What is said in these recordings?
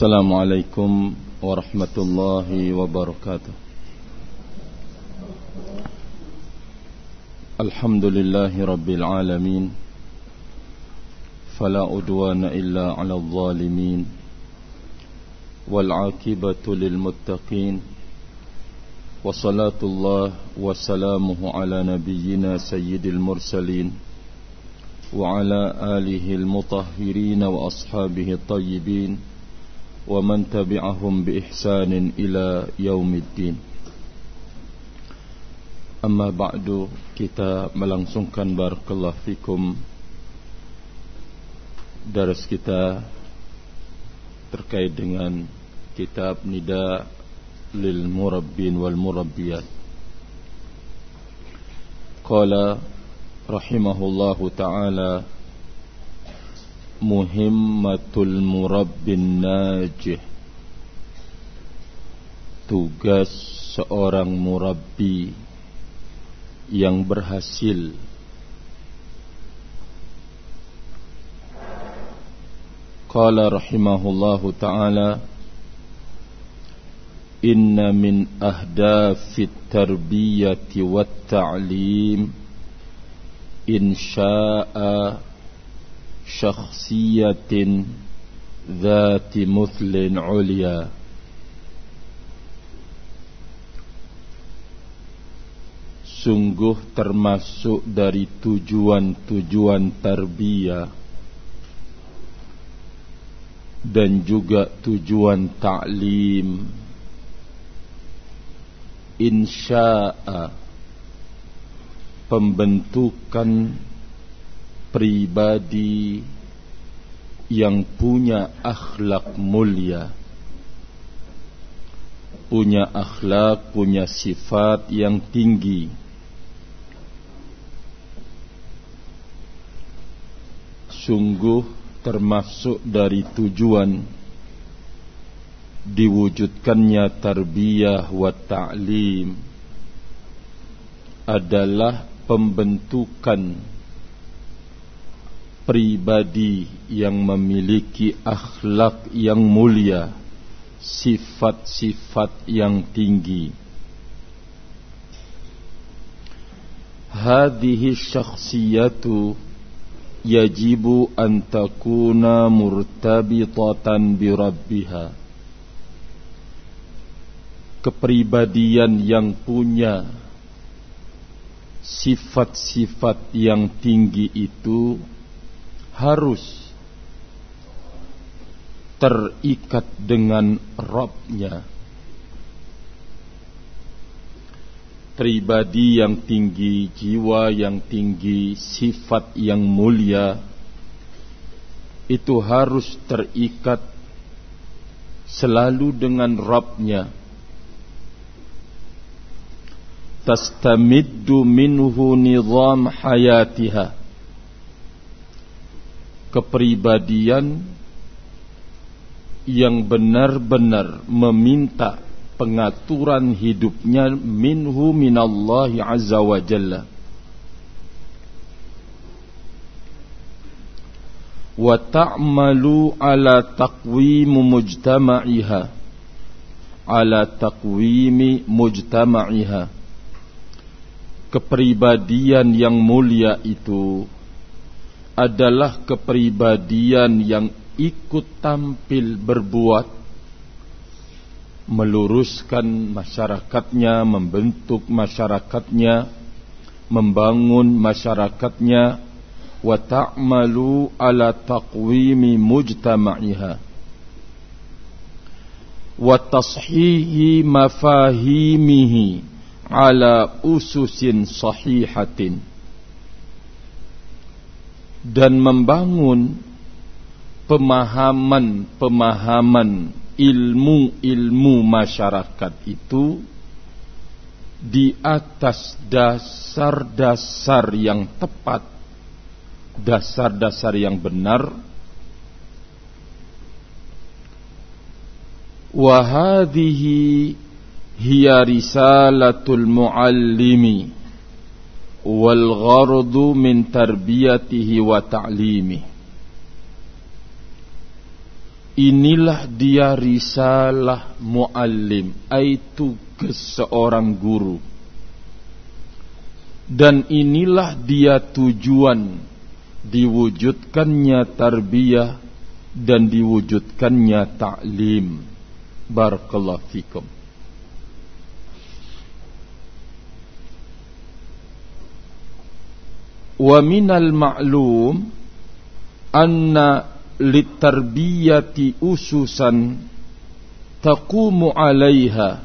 السلام عليكم ورحمة الله وبركاته. الحمد لله رب العالمين. فلا أدوان إلا على الظالمين. والعاقبة للمتقين. وصلاة الله وسلامه على نبينا سيد المرسلين. وعلى آله المطهرين وأصحابه الطيبين. ومن تبعهم بإحسان إلى يوم الدين Amma ba'du kita melangsungkan barakallahu fikum Daras kita terkait dengan kitab Nida lil Murabbin wal Murabbiyat Qala rahimahullahu ta'ala Muhimmatul Murabbin Najih. Tugas seorang murabbi yang berhasil. Qala rahimahullahu ta'ala Inna min ahdafit tarbiyati wat ta'lim insya'a syakhsiyatin dhati muthlin ulia sungguh termasuk dari tujuan-tujuan tarbiyah dan juga tujuan ta'lim. Insya'a pembentukan pribadi yang punya akhlak mulia punya akhlak, punya sifat yang tinggi. Sungguh termasuk dari tujuan diwujudkannya tarbiyah wa ta'lim adalah pembentukan pribadi yang memiliki akhlak yang mulia sifat-sifat yang tinggi. Hadhihi syakhsiyatu yajibu an takuna murtabitatan bi kepribadian yang punya sifat-sifat yang tinggi itu harus terikat dengan Rabbnya pribadi yang tinggi, jiwa yang tinggi, sifat yang mulia itu harus terikat selalu dengan Rabbnya. Tastamiddu minhu nizam hayatiha. Kepribadian yang benar-benar meminta pengaturan hidupnya minhu minallahi azza wa jalla. Wa ta'malu ala taqwim mujtama'iha. Ala taqwimi mujtama'iha. Kepribadian yang mulia itu adalah kepribadian yang ikut tampil berbuat meluruskan masyarakatnya, membentuk masyarakatnya, membangun masyarakatnya. Wa ta'malu ala taqwimi mujtama'iha. Wa tashihi mafahimihi ala ususin sahihatin dan membangun pemahaman-pemahaman ilmu-ilmu masyarakat itu di atas dasar-dasar yang tepat, dasar-dasar yang benar. Wahadihi hiya risalatul muallimi wal ghardu min tarbiyatihi wa ta'limihi inilah dia risalah muallim, itu seorang guru. Dan inilah dia tujuan diwujudkannya tarbiyah dan diwujudkannya ta'lim. Barakallahu fikum. Wa minal ma'lum anna litarbiyati ususan taqumu 'alaiha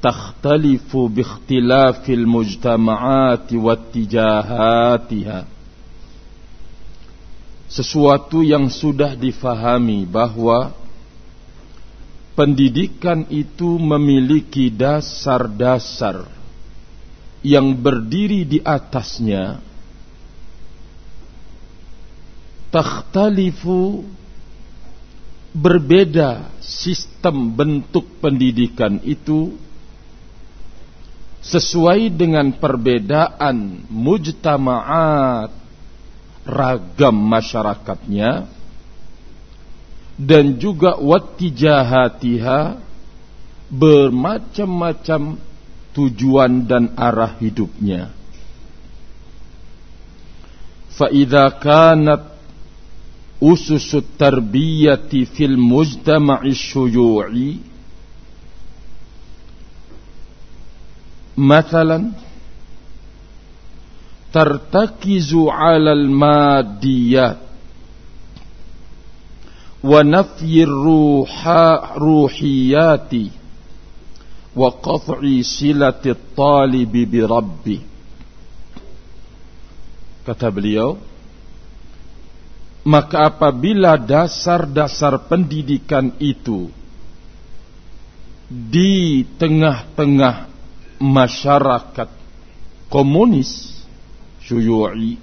takhtalifu bi ikhtilafil mujtama'ati wattijahatiha sesuatu yang sudah difahami bahwa pendidikan itu memiliki dasar-dasar yang berdiri di atasnya takhtalifu berbeda sistem bentuk pendidikan itu sesuai dengan perbedaan mujtama'at ragam masyarakatnya dan juga wattijahatiha bermacam-macam tujuan dan arah hidupnya. Fa kanat usus tarbiyati fil mujtama'i syuyu'i مثلا ترتكز على الماديات ونفي الروحيات وقطع صلة الطالب بربه. kata beliau maka apabila dasar-dasar pendidikan itu di tengah-tengah masyarakat komunis syuyu'i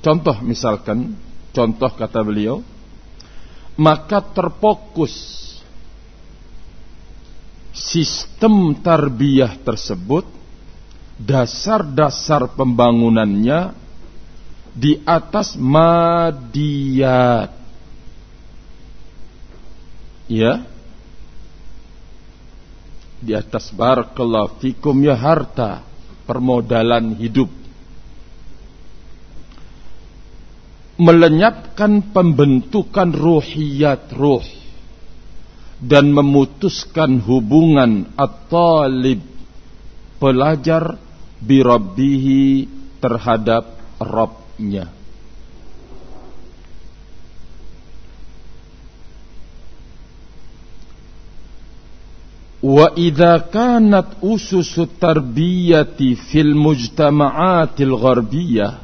contoh misalkan contoh kata beliau maka terfokus sistem tarbiyah tersebut dasar-dasar pembangunannya di atas madiyat. Ya. Di atas barakallahu fikum ya harta, permodalan hidup. Melenyapkan pembentukan ruhiyat ruh dan memutuskan hubungan at-talib pelajar birabbihi terhadap Rabb nya. Wa idza kanat usus tarbiyati fil mujtama'atil gharbiyah.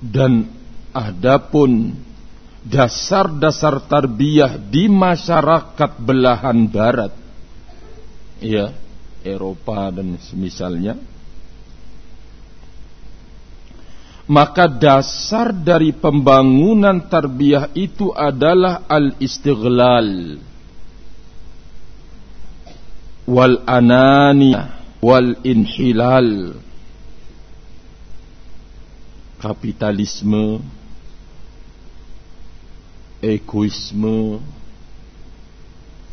Dan adapun dasar-dasar tarbiyah di masyarakat belahan barat. Ya Eropa dan semisalnya. Maka dasar dari pembangunan tarbiyah itu adalah al-istighlal. Wal ananiyah wal inhilal. Kapitalisme egoisme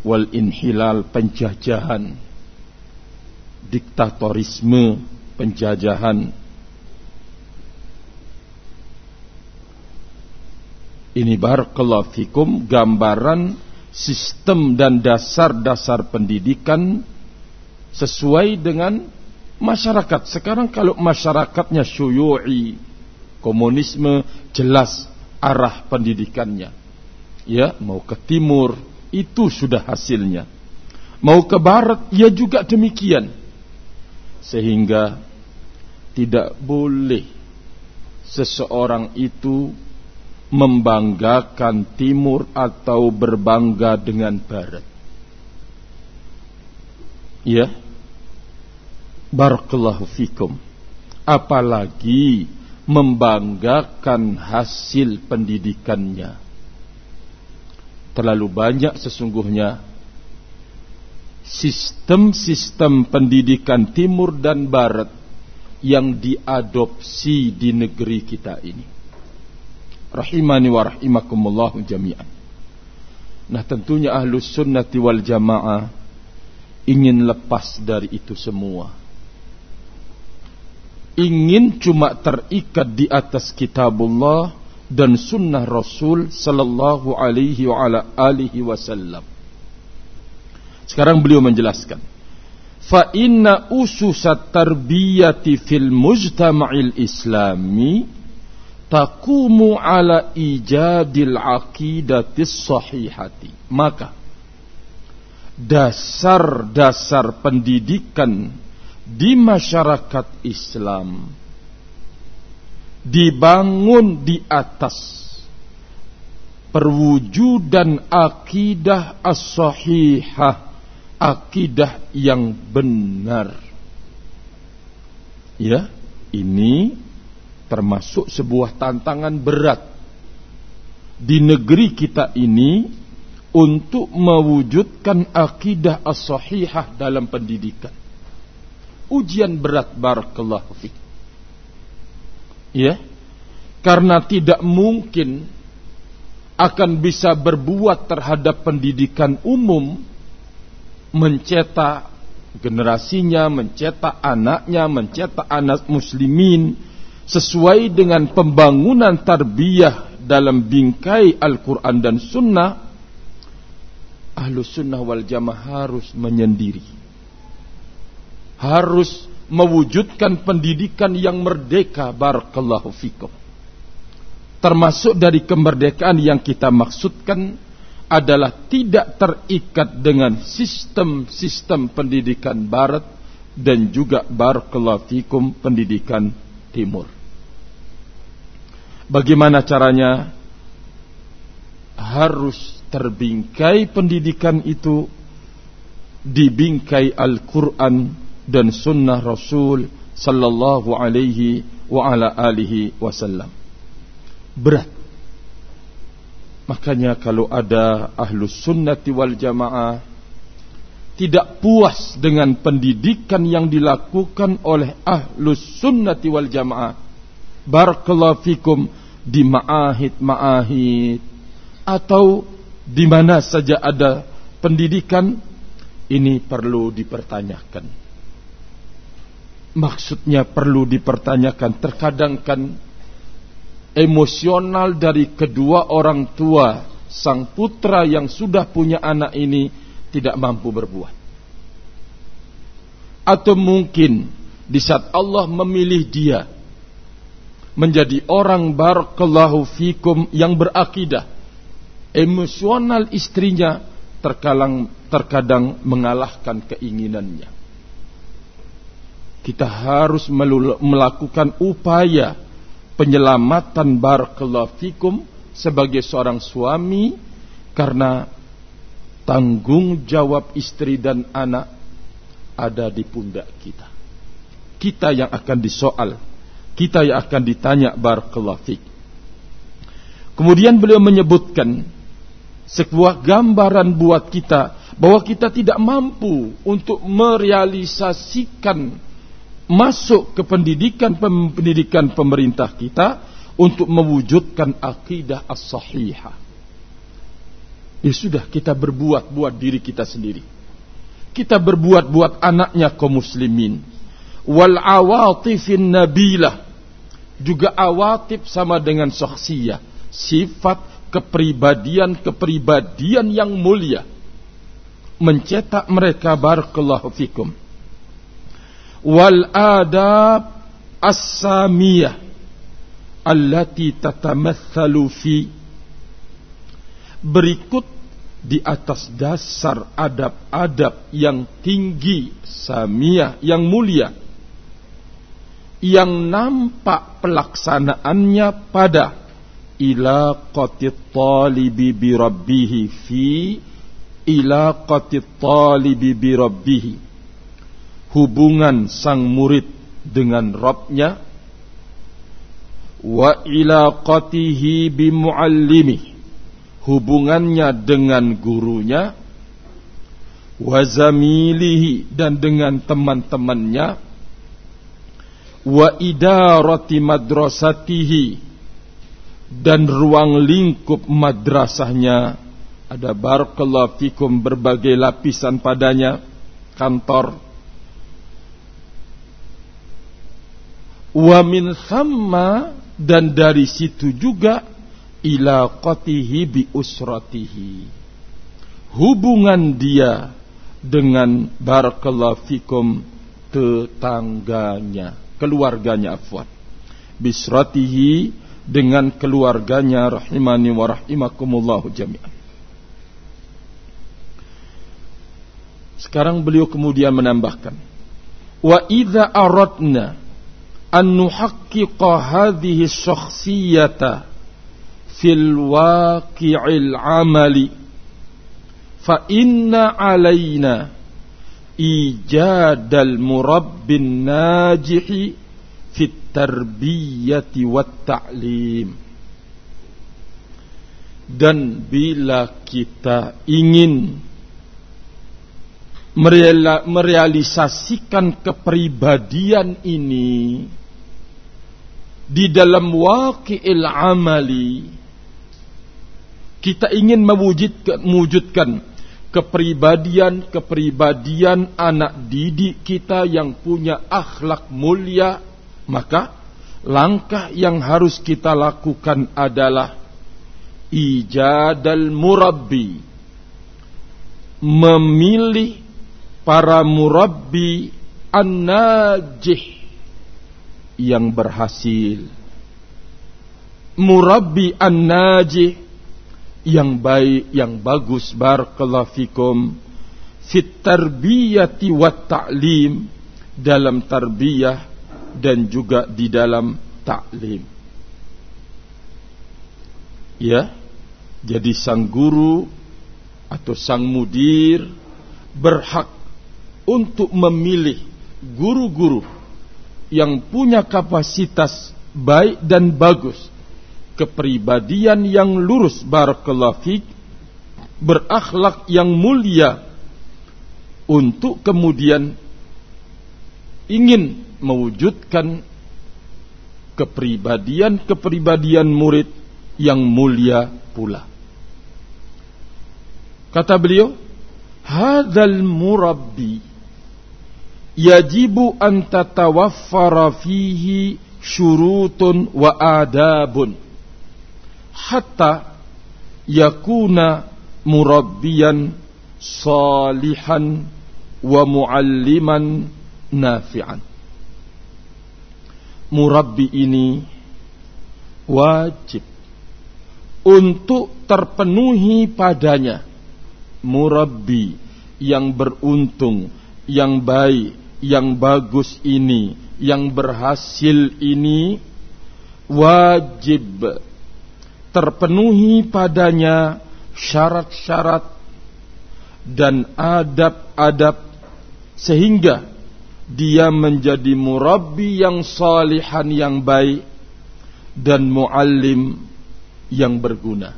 wal inhilal penjajahan diktatorisme penjajahan ini barakallahu fikum gambaran sistem dan dasar-dasar pendidikan sesuai dengan masyarakat. Sekarang kalau masyarakatnya syuyu'i, komunisme jelas arah pendidikannya. Ya, mau ke timur itu sudah hasilnya. Mau ke barat ya juga demikian sehingga tidak boleh seseorang itu membanggakan timur atau berbangga dengan barat. Ya. Barakallahu fikum. Apalagi membanggakan hasil pendidikannya. Terlalu banyak sesungguhnya sistem-sistem pendidikan timur dan barat yang diadopsi di negeri kita ini. Rahimani wa rahimakumullah jami'an. Nah tentunya ahlus sunnati wal jamaah ingin lepas dari itu semua. Ingin cuma terikat di atas kitabullah dan sunnah Rasul sallallahu alaihi wa ala alihi wasallam. Sekarang beliau menjelaskan. Fa inna ususat tarbiyati fil mujtama'il islami takumu ala ijadil aqidatis sahihati. Maka dasar-dasar pendidikan di masyarakat Islam dibangun di atas perwujudan akidah as-sahihah akidah yang benar. Ya, ini termasuk sebuah tantangan berat di negeri kita ini untuk mewujudkan akidah as-sahihah dalam pendidikan. Ujian berat barakallahu fiik. Ya. Karena tidak mungkin akan bisa berbuat terhadap pendidikan umum mencetak generasinya, mencetak anaknya, mencetak anak muslimin sesuai dengan pembangunan tarbiyah dalam bingkai Al-Quran dan Sunnah, Ahlu Sunnah wal Jamaah harus menyendiri. Harus mewujudkan pendidikan yang merdeka, Barakallahu fikum. Termasuk dari kemerdekaan yang kita maksudkan adalah tidak terikat dengan sistem-sistem pendidikan barat dan juga barakallahu pendidikan timur. Bagaimana caranya? Harus terbingkai pendidikan itu dibingkai Al-Quran dan Sunnah Rasul Sallallahu Alaihi wa ala alihi wasallam. Berat Makanya kalau ada ahlus sunnati wal jamaah tidak puas dengan pendidikan yang dilakukan oleh ahlus sunnati wal jamaah. Barakallahu fikum di ma'ahid-ma'ahid atau di mana saja ada pendidikan ini perlu dipertanyakan. Maksudnya perlu dipertanyakan. Terkadang kan emosional dari kedua orang tua sang putra yang sudah punya anak ini tidak mampu berbuat. Atau mungkin di saat Allah memilih dia menjadi orang barakallahu fikum yang berakidah, emosional istrinya terkadang terkadang mengalahkan keinginannya. Kita harus melakukan upaya penyelamatan barakallahu fikum sebagai seorang suami karena tanggung jawab istri dan anak ada di pundak kita. Kita yang akan disoal, kita yang akan ditanya barakallahu fik. Kemudian beliau menyebutkan sebuah gambaran buat kita bahwa kita tidak mampu untuk merealisasikan masuk ke pendidikan pendidikan pemerintah kita untuk mewujudkan akidah as-sahihah. Ya sudah kita berbuat buat diri kita sendiri. Kita berbuat buat anaknya kaum muslimin. Wal awatifin nabilah. Juga awatif sama dengan syakhsiyah. Sifat kepribadian-kepribadian yang mulia. Mencetak mereka barakallahu fikum wal adab as-samiyah allati tatamathalu fi. Berikut di atas dasar adab-adab yang tinggi samiyah yang mulia yang nampak pelaksanaannya pada ilaqati talibi bi rabbih fi ilaqati talibi bi rabbih hubungan sang murid dengan Rabbnya wa ilaqatihi bimuallimi hubungannya dengan gurunya wa zamilihi dan dengan teman-temannya wa idarati madrasatihi dan ruang lingkup madrasahnya. Ada barakallahu fikum berbagai lapisan padanya kantor wa min thamma dan dari situ juga ila qatihi bi usratihi. Hubungan dia dengan barakallahu fikum tetangganya keluarganya afwan. Bisratihi dengan keluarganya rahimani wa rahimakumullah jami'an. Sekarang beliau kemudian menambahkan wa idza aradna an nuhaqqiqa hadhihi syakhsiyata fil waqi'il amali. Fa inna alaina ijadal murabbin najihi fit tarbiyati dan bila kita ingin merealisasikan kepribadian ini di dalam waqi'il amali kita ingin mewujudkan, kepribadian-kepribadian anak didik kita yang punya akhlak mulia, maka langkah yang harus kita lakukan adalah ijadal murabbi. Memilih para murabbi an-najih yang berhasil. Murabbi an-najih yang baik, yang bagus barakallahu fikum fit tarbiyati wat ta'lim dalam tarbiyah dan juga di dalam taklim. Ya, jadi sang guru atau sang mudir berhak untuk memilih guru-guru yang punya kapasitas baik dan bagus kepribadian yang lurus barakallahu berakhlak yang mulia untuk kemudian ingin mewujudkan kepribadian-kepribadian murid yang mulia pula. Kata beliau, "Hadzal murabbi yajibu an tatawaffara fihi syurutun wa adabun." hatta yakuna murabbiyan salihan wa mualliman nafi'an. Murabbi ini wajib untuk terpenuhi padanya murabbi yang beruntung, yang baik, yang bagus ini, yang berhasil ini wajib terpenuhi padanya syarat-syarat dan adab-adab sehingga dia menjadi murabbi yang salihan yang baik dan muallim yang berguna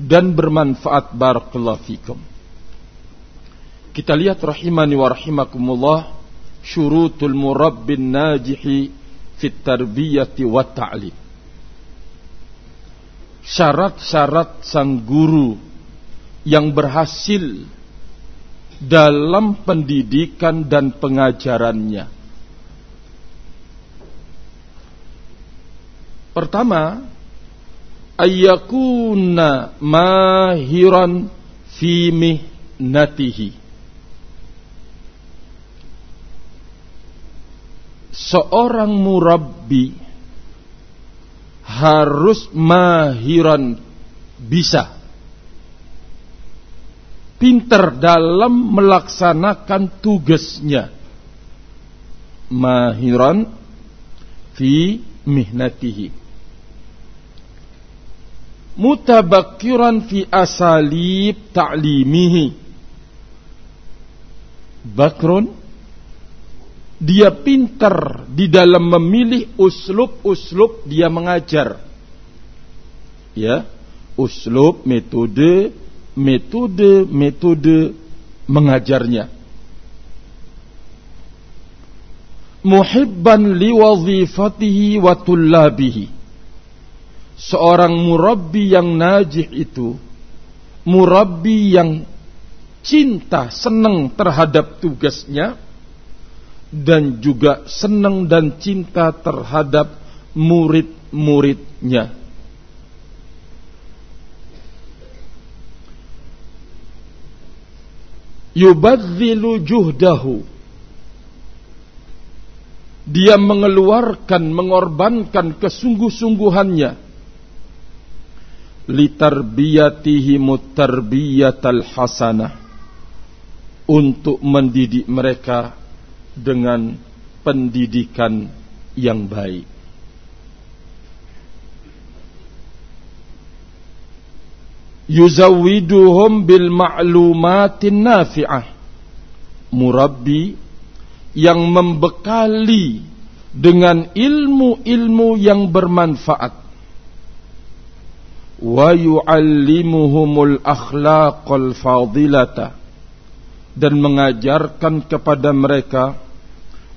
dan bermanfaat barakallahu fikum. Kita lihat rahimani wa rahimakumullah syurutul murabbin najihi fit tarbiyati wa ta'lim syarat-syarat sang guru yang berhasil dalam pendidikan dan pengajarannya. Pertama, ayyakuna mahiran fi mihnatihi. Seorang murabbi harus mahiran bisa. Pinter dalam melaksanakan tugasnya. Mahiran fi mihnatihi. Mutabakiran fi asalib ta'limihi. Bakrun dia pintar di dalam memilih uslub-uslub dia mengajar. Ya, uslub, metode, metode, metode mengajarnya. muhibban liwazifatihi wa tullabihi seorang murabbi yang najih itu murabbi yang cinta senang terhadap tugasnya dan juga senang dan cinta terhadap murid-muridnya. Yubadzilu juhdahu. Dia mengeluarkan mengorbankan kesungguh-sungguhannya. Litarbiyatihi mutarbiyatal hasanah. Untuk mendidik mereka dengan pendidikan yang baik. Yuzawwiduhum bil ma'lumatin nafi'ah. Murabbi yang membekali dengan ilmu-ilmu yang bermanfaat. Wa yu'allimuhumul akhlaqal fadilata dan mengajarkan kepada mereka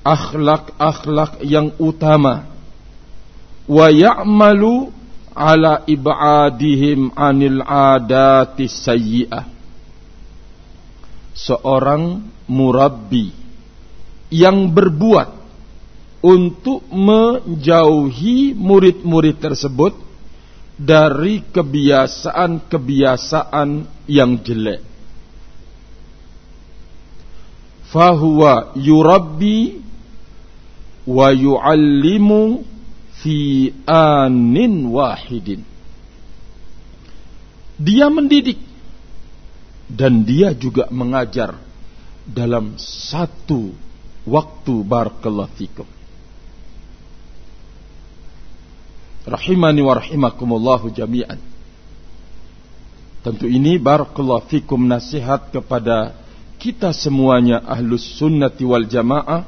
akhlak-akhlak yang utama wa ya'malu ala ibadihim anil adati sayyi'ah seorang murabbi yang berbuat untuk menjauhi murid-murid tersebut dari kebiasaan-kebiasaan yang jelek. Fahuwa yurabbi wa yu'allimu fi anin wahidin. Dia mendidik dan dia juga mengajar dalam satu waktu barakallahu fikum. Rahimani wa rahimakumullahu jami'an. Tentu ini barakallahu fikum nasihat kepada kita semuanya ahlus sunnati wal jamaah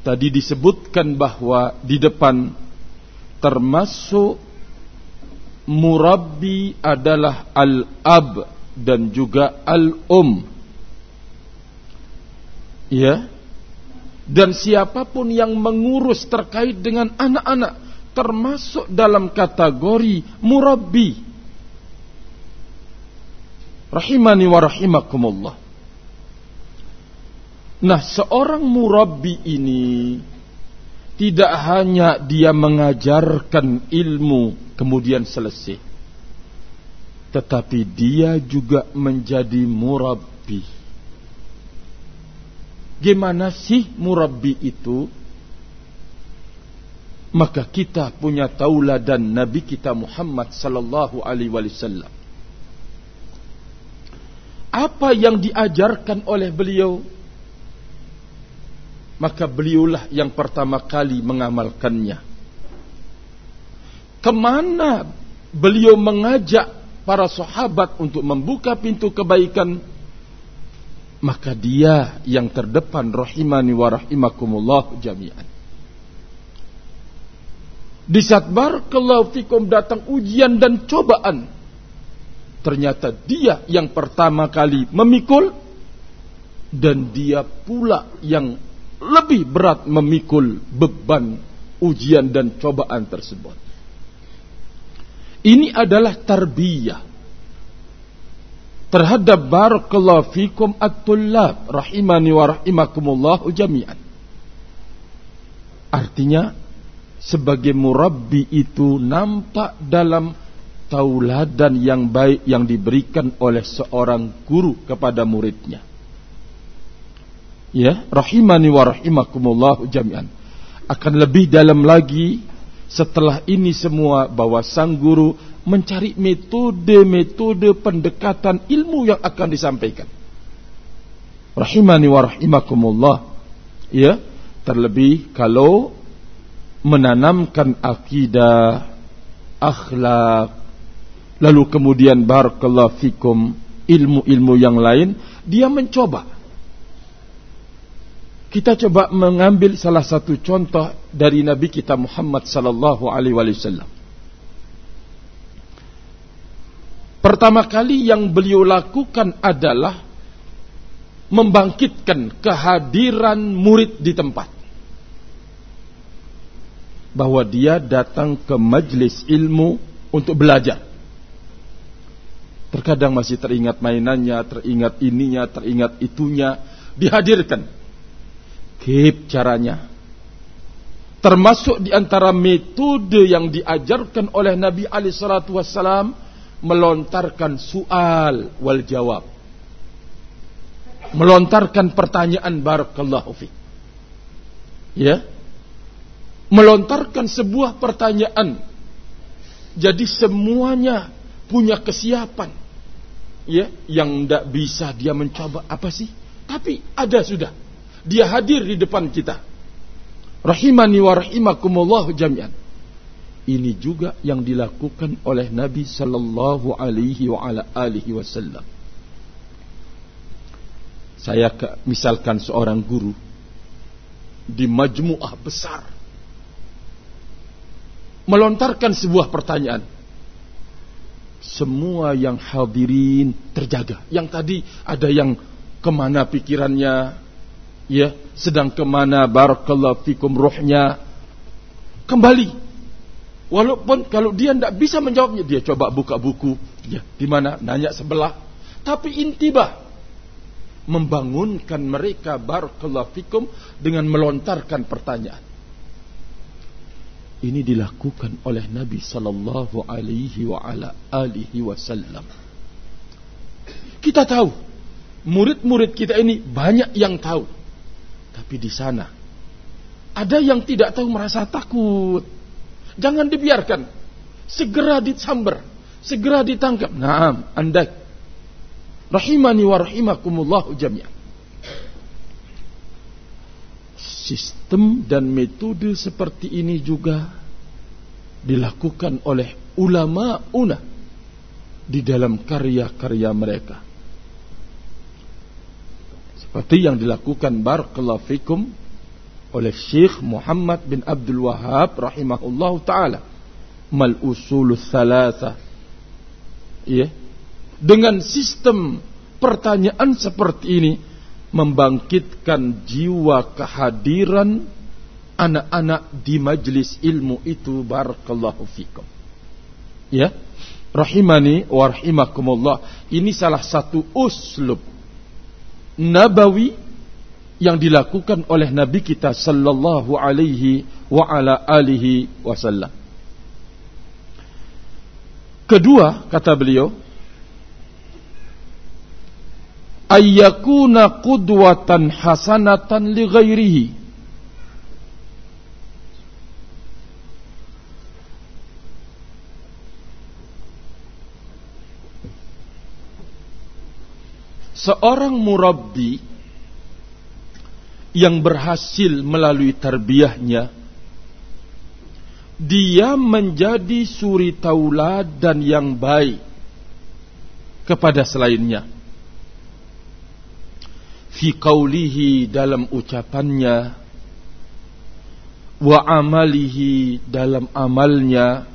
tadi disebutkan bahwa di depan termasuk murabbi adalah al-ab dan juga al-um. Ya. Dan siapa pun yang mengurus terkait dengan anak-anak termasuk dalam kategori murabbi. Rahimani wa rahimakumullah. Nah, seorang murabbi ini tidak hanya dia mengajarkan ilmu kemudian selesai. Tetapi dia juga menjadi murabbi. Gimana sih murabbi itu? Maka kita punya tauladan Nabi kita Muhammad sallallahu alaihi wasallam. Apa yang diajarkan oleh beliau maka beliaulah yang pertama kali mengamalkannya. Ke mana beliau mengajak para sahabat untuk membuka pintu kebaikan, maka dia yang terdepan rahimani wa rahimakumullah jami'an. Di saat barakallahu fikum datang ujian dan cobaan, ternyata dia yang pertama kali memikul dan dia pula yang lebih berat memikul beban ujian dan cobaan tersebut. Ini adalah tarbiyah terhadap barakallahu fikum at-tullab rahimani wa rahimakumullah jami'an. Artinya sebagai murabbi itu nampak dalam tauladan yang baik yang diberikan oleh seorang guru kepada muridnya ya rahimani wa rahimakumullah jami'an. Akan lebih dalam lagi setelah ini semua bahwa sang guru mencari metode-metode pendekatan ilmu yang akan disampaikan. Rahimani wa rahimakumullah. Ya terlebih kalau menanamkan akidah akhlak lalu kemudian barakallahu fikum ilmu-ilmu yang lain dia mencoba kita coba mengambil salah satu contoh dari Nabi kita Muhammad sallallahu alaihi wasallam. Pertama kali yang beliau lakukan adalah membangkitkan kehadiran murid di tempat. bahwa dia datang ke majelis ilmu untuk belajar. Terkadang masih teringat mainannya, teringat ininya, teringat itunya, dihadirkan. Kip caranya. Termasuk di antara metode yang diajarkan oleh Nabi Ali Shallallahu Wasallam melontarkan soal wal jawab, melontarkan pertanyaan barakallahu fi. Ya, melontarkan sebuah pertanyaan. Jadi semuanya punya kesiapan. Ya, yang tidak bisa dia mencoba apa sih? Tapi ada sudah. Dia hadir di depan kita. Rahimani wa rahimakumullah jami'an. Ini juga yang dilakukan oleh Nabi sallallahu alaihi wa ala alihi wasallam. Saya misalkan seorang guru di majmuah besar melontarkan sebuah pertanyaan semua yang hadirin terjaga. Yang tadi ada yang ke mana pikirannya, ya, sedang ke mana barakallahu fikum ruhnya kembali. Walaupun kalau dia tidak bisa menjawabnya, dia coba buka buku, ya, di mana nanya sebelah. Tapi intibah membangunkan mereka barakallahu fikum dengan melontarkan pertanyaan. Ini dilakukan oleh Nabi sallallahu alaihi wa ala alihi wasallam. Kita tahu murid-murid kita ini banyak yang tahu. Tapi di sana ada yang tidak tahu merasa takut. Jangan dibiarkan. Segera disamber, segera ditangkap. Naam, Anda rahimani wa rahimakumullah jami'an. Sistem dan metode seperti ini juga dilakukan oleh ulama una di dalam karya-karya mereka. Seperti yang dilakukan barakallahu fikum oleh Syekh Muhammad bin Abdul Wahab rahimahullah taala mal usul thalatha ya dengan sistem pertanyaan seperti ini membangkitkan jiwa kehadiran anak-anak di majlis ilmu itu barakallahu fikum. Ya. Rahimani wa. Ini salah satu uslub nabawi yang dilakukan oleh Nabi kita sallallahu alaihi wa ala alihi wasallam. Kedua, kata beliau, ayyakuna qudwatan hasanatan li ghairihi Seorang murabbi yang berhasil melalui tarbiyahnya dia menjadi suri tauladan yang baik kepada selainnya. Fi qawlihi dalam ucapannya wa amalihi dalam amalnya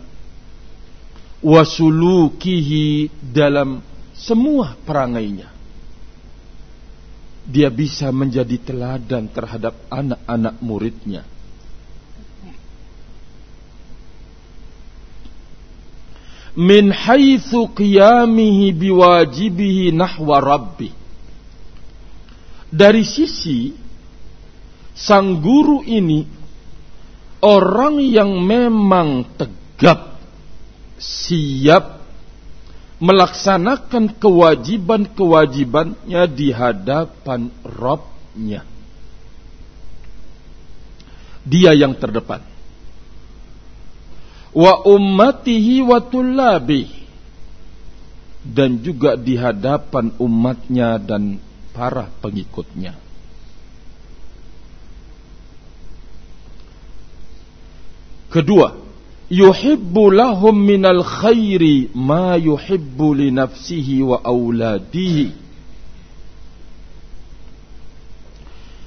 wa sulukihi dalam semua perangainya dia bisa menjadi teladan terhadap anak-anak muridnya. Min haitsu qiyamihi biwajibihi nahwa rabbih dari sisi sang guru ini orang yang memang tegap siap melaksanakan kewajiban-kewajibannya di hadapan Robnya. Dia yang terdepan. Wa ummatihi wa. Dan juga di hadapan umatnya dan para pengikutnya. Kedua, yuhibbu lahum minal khairi ma yuhibbu li nafsihi wa auladihi.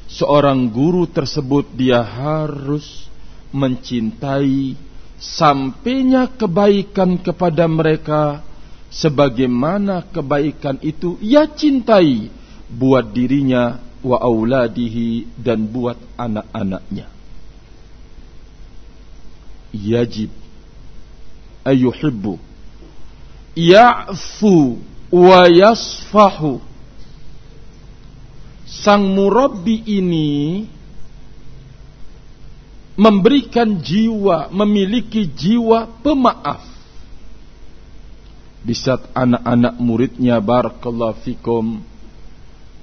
Seorang guru tersebut dia harus mencintai sampainya kebaikan kepada mereka sebagaimana kebaikan itu ia cintai buat dirinya wa auladihi dan buat anak-anaknya. Yajib ayuhibbu ya'fu wa yasfahu sang murabbi ini memberikan jiwa memiliki jiwa pemaaf. Di saat anak-anak muridnya barakallahu fikum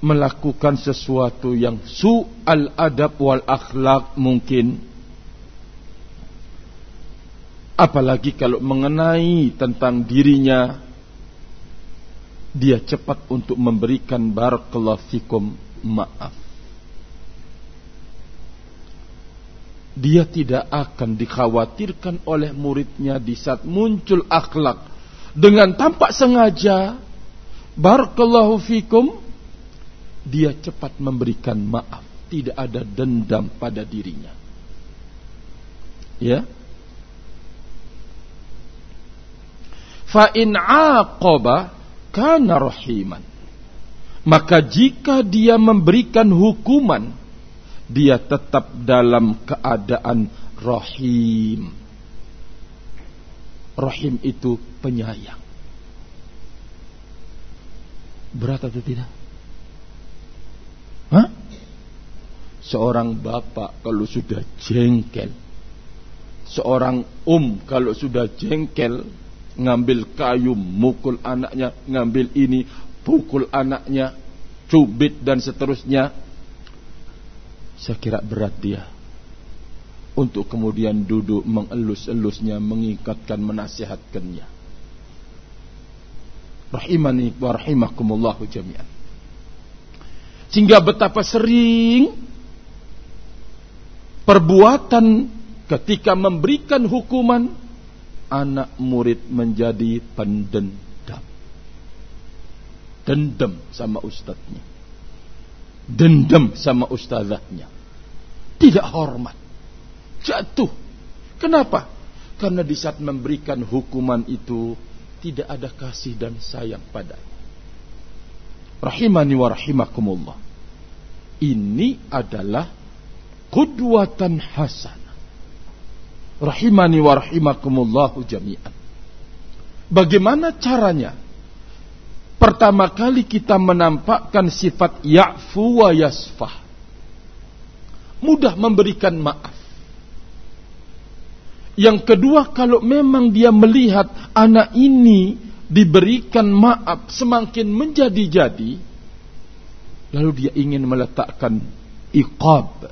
melakukan sesuatu yang su al adab wal akhlak mungkin apalagi kalau mengenai tentang dirinya dia cepat untuk memberikan barakallahu fikum maaf dia tidak akan dikhawatirkan oleh muridnya di saat muncul akhlak dengan tampak sengaja barakallahu fikum dia cepat memberikan maaf, tidak ada dendam pada dirinya. Ya. Fa in aqaba kana rahiman. Maka jika dia memberikan hukuman, dia tetap dalam keadaan rahim. Rahim itu penyayang. Berat atau tidak? Hah? Seorang bapak kalau sudah jengkel Seorang um kalau sudah jengkel Ngambil kayu mukul anaknya. Ngambil ini pukul anaknya. Cubit dan seterusnya. Saya kira berat dia. Untuk kemudian duduk mengelus-elusnya Mengikatkan menasihatkannya. Rahimani wa rahimakumullahu jami'an. Sehingga betapa sering perbuatan ketika memberikan hukuman anak murid menjadi pendendam. Dendam sama ustadznya. Dendam sama ustazahnya. Tidak hormat. Jatuh. Kenapa? Karena di saat memberikan hukuman itu tidak ada kasih dan sayang padanya. Rahimani wa rahimakumullah ini adalah kudwatan hasanah. Rahimani wa rahimakumullahu jami'an. Bagaimana caranya? Pertama kali kita menampakkan sifat ya'fu wa yasfah. Mudah memberikan maaf. Yang kedua kalau memang dia melihat anak ini diberikan maaf semakin menjadi-jadi, lalu dia ingin meletakkan iqab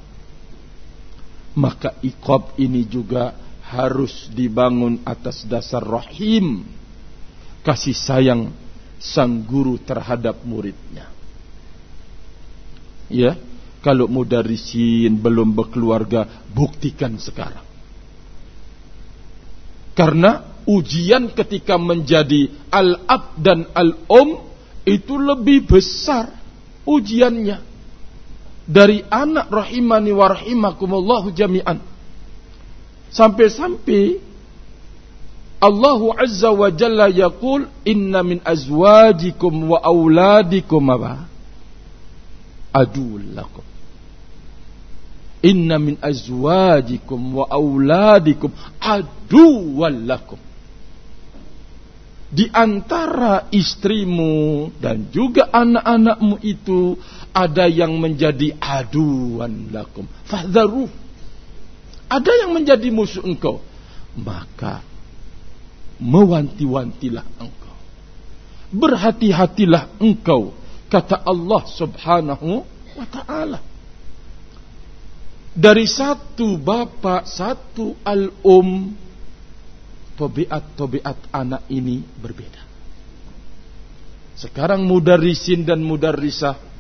maka iqab ini juga harus dibangun atas dasar rahim kasih sayang sang guru terhadap muridnya. Ya kalau mudarisin belum berkeluarga buktikan sekarang. Karena ujian ketika menjadi al-ab dan al-um itu lebih besar ujiannya dari anak rahimani wa rahimakumullahu jami'an. Sampai-sampai Allah Azza wa Jalla yaqul inna min azwajikum wa auladikum apa? Adul lakum. Inna min azwajikum wa auladikum aduwal lakum. Di antara istrimu dan juga anak-anakmu itu ada yang menjadi aduan lakum. Fahdaru. Ada yang menjadi musuh engkau. Maka mewanti-wantilah engkau. Berhati-hatilah engkau. Kata Allah subhanahu wa ta'ala. Dari satu bapak, satu al-um, tobiat-tobiat anak ini berbeda. Sekarang mudarisin dan mudarisah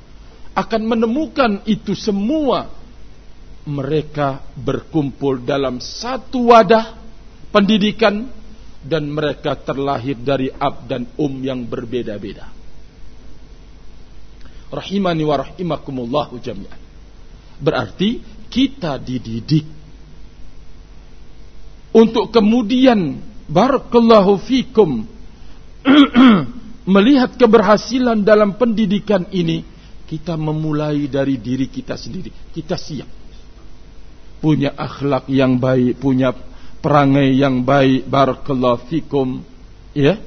akan menemukan itu semua. Mereka berkumpul dalam satu wadah pendidikan dan mereka terlahir dari ab dan um yang berbeda-beda. Rahimani wa rahimakumullahu jami'an. Berarti kita dididik untuk kemudian barakallahu fikum melihat keberhasilan dalam pendidikan ini kita memulai dari diri kita sendiri. Kita siap. Punya akhlak yang baik punya perangai yang baik. Barakallahu fikum. Ya?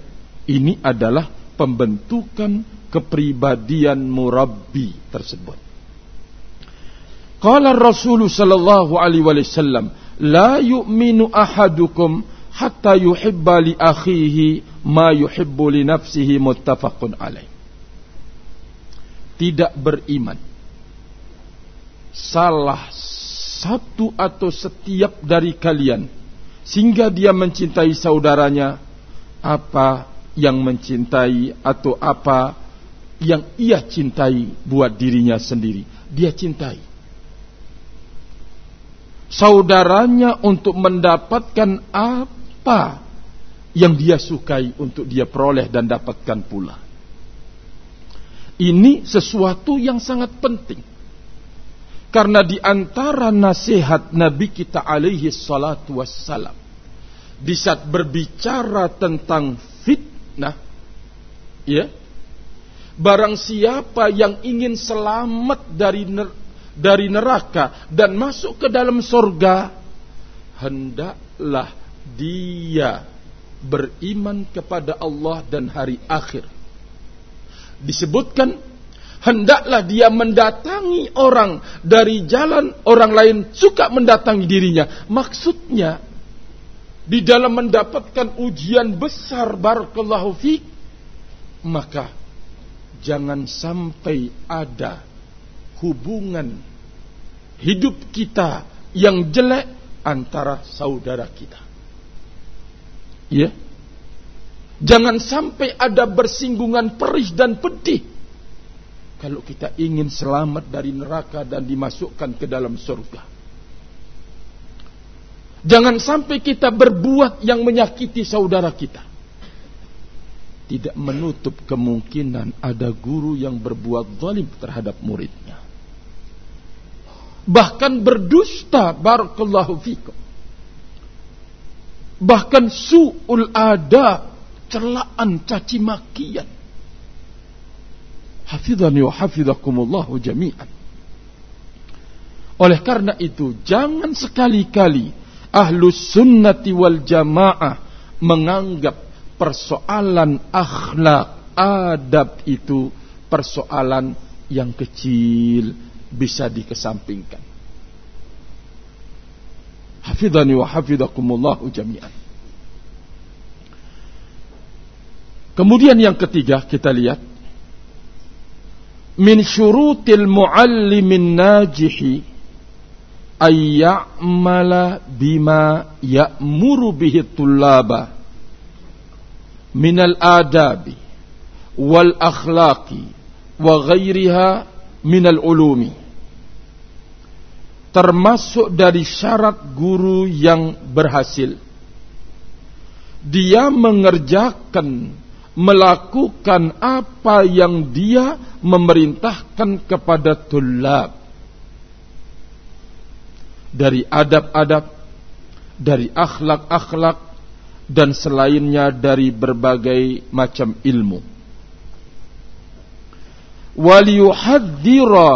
Ini adalah pembentukan kepribadian murabbi tersebut. Qala Rasul sallallahu alaihi wasallam la yu'minu ahadukum hatta yuhibba li akhihi ma yuhibbu li nafsihi muttafaqun alaih tidak beriman. Salah satu atau setiap dari kalian sehingga dia mencintai saudaranya apa yang mencintai atau apa yang ia cintai buat dirinya sendiri dia cintai. Saudaranya untuk mendapatkan apa yang dia sukai untuk dia peroleh dan dapatkan pula ini sesuatu yang sangat penting. Karena di antara nasihat Nabi kita alaihi salatu wassalam di saat berbicara tentang fitnah ya barang siapa yang ingin selamat dari ner dari neraka dan masuk ke dalam surga hendaklah dia beriman kepada Allah dan hari akhir disebutkan hendaklah dia mendatangi orang dari jalan orang lain suka mendatangi dirinya. Maksudnya di dalam mendapatkan ujian besar barakallahu fiik maka jangan sampai ada hubungan hidup kita yang jelek antara saudara kita. Ya. Jangan sampai ada bersinggungan perih dan pedih kalau kita ingin selamat dari neraka dan dimasukkan ke dalam surga. Jangan sampai kita berbuat yang menyakiti saudara kita. Tidak menutup kemungkinan ada guru yang berbuat zalim terhadap muridnya. Bahkan berdusta barakallahu fikum. Bahkan su'ul ada celaan caci makian Hafidhani wa hafidhakumullahu jami'an. Oleh karena itu, jangan sekali-kali ahlus sunnati wal jamaah menganggap persoalan akhlak, adab itu persoalan yang kecil bisa dikesampingkan. Hafidhani wa hafidhakumullahu jami'an. Kemudian yang ketiga kita lihat. Min syurutil muallimin najihi ay ya'mala bima ya'muru bihi tullaba. Minal adabi wal akhlaqi wa ghairiha minal ulumi. Termasuk dari syarat guru yang berhasil. Dia mengerjakan melakukan apa yang dia memerintahkan kepada tulab dari adab-adab dari akhlak-akhlak dan selainnya dari berbagai macam ilmu. Waliyuhadzira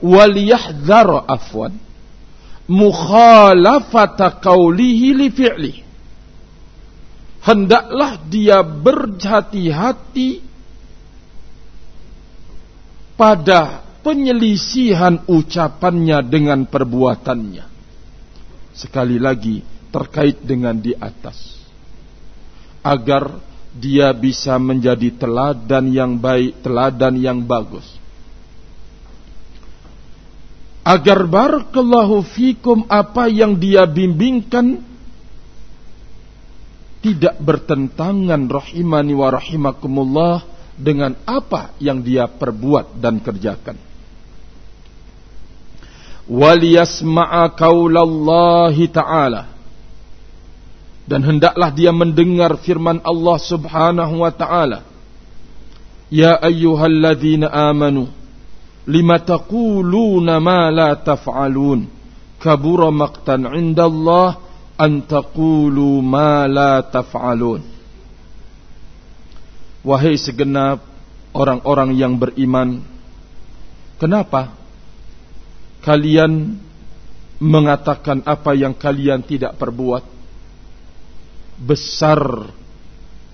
waliyahdhara afwan mukhalafata qawlihi li fi'lihi hendaklah dia berhati-hati pada penyelisihan ucapannya dengan perbuatannya. Sekali lagi terkait dengan di atas. Agar dia bisa menjadi teladan yang baik, teladan yang bagus. Agar barakallahu fikum apa yang dia bimbingkan tidak bertentangan rahimani wa rahimakumullah dengan apa yang dia perbuat dan kerjakan. Waliyasma'a qaulallahi ta'ala. Dan hendaklah dia mendengar firman Allah Subhanahu wa taala. Ya ayyuhalladzina amanu lima taquluna ma la taf'alun? Kabura maqtan 'indallah antaqulu ma la taf'alun. Wahai segenap orang-orang yang beriman Kenapa kalian mengatakan apa yang kalian tidak perbuat? Besar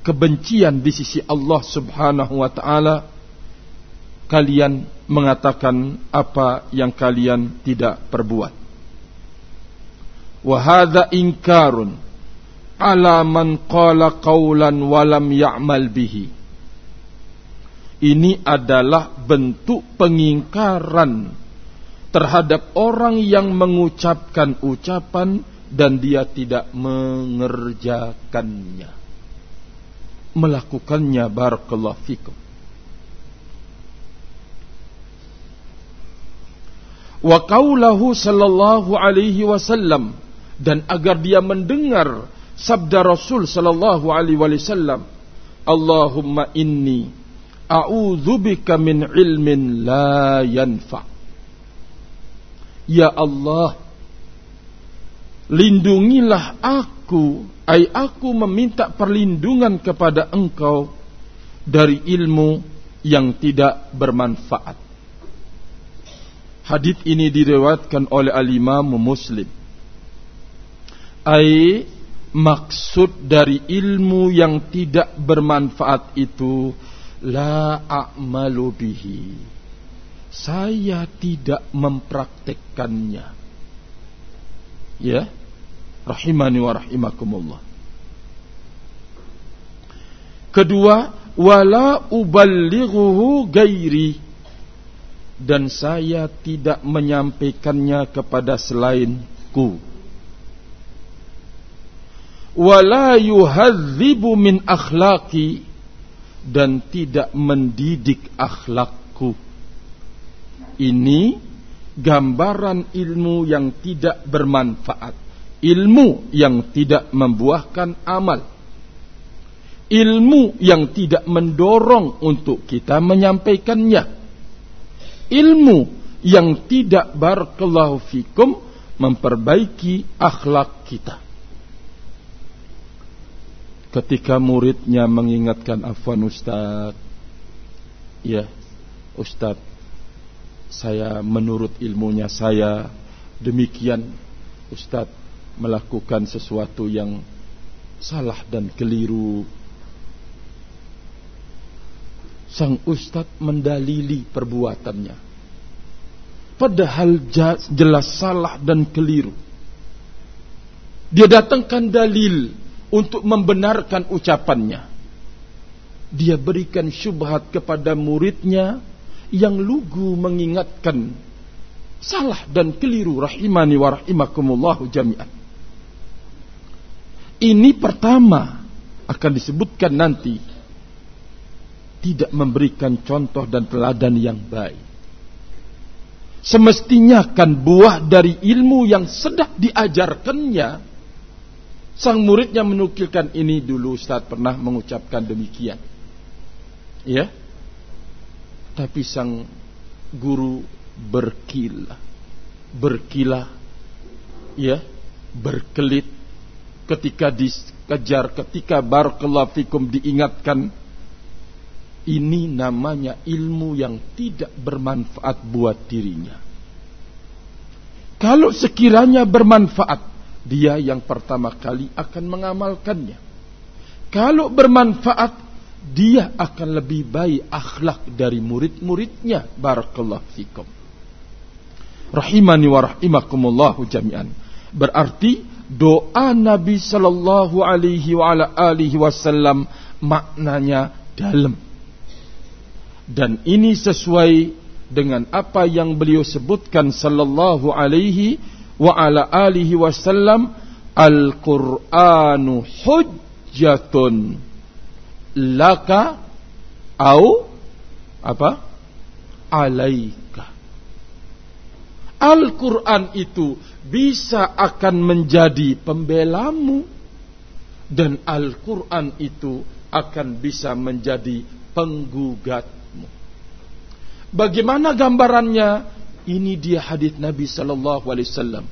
kebencian di sisi Allah Subhanahu wa taala. Kalian mengatakan apa yang kalian tidak perbuat inkarun ala man qala qawlan wa lam ya'mal bihi ini adalah bentuk pengingkaran terhadap orang yang mengucapkan ucapan dan dia tidak mengerjakannya. Melakukannya barakallahu fikum. Wa qaulahu sallallahu alaihi wasallam dan agar dia mendengar sabda Rasul sallallahu alaihi wasallam Allahumma inni a'udzubika min ilmin la yanfa. Ya Allah lindungilah aku. Ai aku meminta perlindungan kepada engkau dari ilmu yang tidak bermanfaat. Hadis ini diriwayatkan oleh al-Imam Muslim ai maksud dari ilmu yang tidak bermanfaat itu la a'malu bihi saya tidak mempraktekkannya ya rahimani wa rahimakumullah. Kedua, wala uballighuhu gairi dan saya tidak menyampaikannya kepada selainku. Wala yuhadzibu min akhlaqi. Dan tidak mendidik akhlakku. Ini gambaran ilmu yang tidak bermanfaat. Ilmu yang tidak membuahkan amal. Ilmu yang tidak mendorong untuk kita menyampaikannya. Ilmu yang tidak barakallahu fikum memperbaiki akhlak kita ketika muridnya mengingatkan afwan ustaz ya ustaz saya menurut ilmunya saya demikian ustaz melakukan sesuatu yang salah dan keliru. Sang ustadz mendalili perbuatannya. Padahal jelas salah dan keliru. Dia datangkan dalil untuk membenarkan ucapannya. Dia berikan syubhat kepada muridnya yang lugu mengingatkan salah dan keliru rahimani wa rahimakumullahu jami'an. Ini pertama akan disebutkan nanti tidak memberikan contoh dan teladan yang baik. Semestinya kan buah dari ilmu yang sedang diajarkannya. Sang muridnya menukilkan ini dulu Ustaz pernah mengucapkan demikian. Ya. Tapi sang guru berkilah. Berkilah. Ya. Berkelit ketika dikejar, ketika barakallahu fikum diingatkan ini namanya ilmu yang tidak bermanfaat buat dirinya. Kalau sekiranya bermanfaat, dia yang pertama kali akan mengamalkannya. Kalau bermanfaat, dia akan lebih baik akhlak dari murid-muridnya. Barakallahu fikum. Rahimani wa rahimakumullahu jami'an. Berarti doa Nabi Shallallahu Alaihi Wasallam maknanya dalam dan ini sesuai dengan apa yang beliau sebutkan Sallallahu Alaihi wa ala alihi wasallam Al-Qur'anu hujjatun laka au apa alaika Al-Quran itu bisa akan menjadi pembelamu dan Al-Quran itu akan bisa menjadi penggugatmu. Bagaimana gambarannya? Ini dia hadis Nabi Sallallahu Alaihi Wasallam.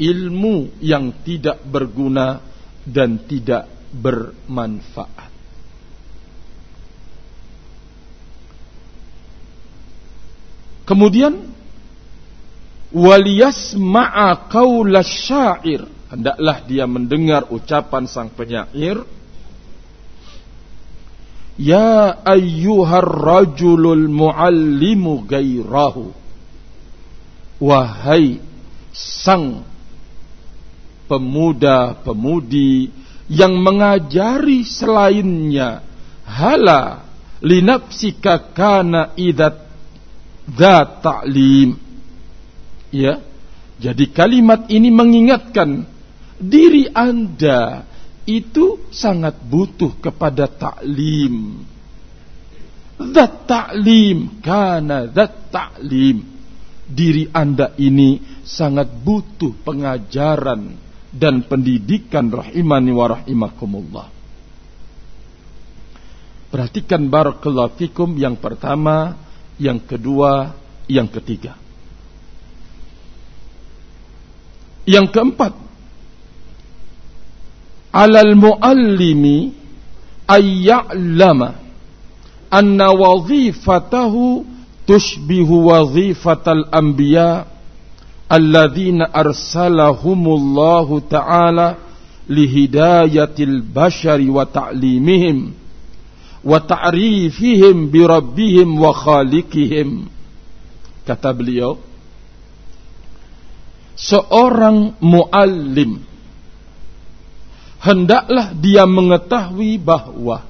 Ilmu yang tidak berguna dan tidak bermanfaat. Kemudian waliyasma'a qaula syair hendaklah dia mendengar ucapan sang penyair Ya ayyuhar rajulul muallimu gairahu Wahai sang pemuda-pemudi yang mengajari selainnya hala linafsika kana idat dha ta'lim ya jadi kalimat ini mengingatkan diri Anda itu sangat butuh kepada taklim. Zat taklim karena zat taklim diri anda ini sangat butuh pengajaran dan pendidikan rahimani wa rahimakumullah. Perhatikan barakallahu fikum yang pertama, yang kedua, yang ketiga. Yang keempat, alal muallimi ay ya'lama anna wazifatahu tushbihu wazifatal anbiya alladzina arsalahumullahu ta'ala lihidayatil bashari wa ta'limihim wa ta'rifihim bi rabbihim wa kata beliau seorang muallim hendaklah dia mengetahui bahwa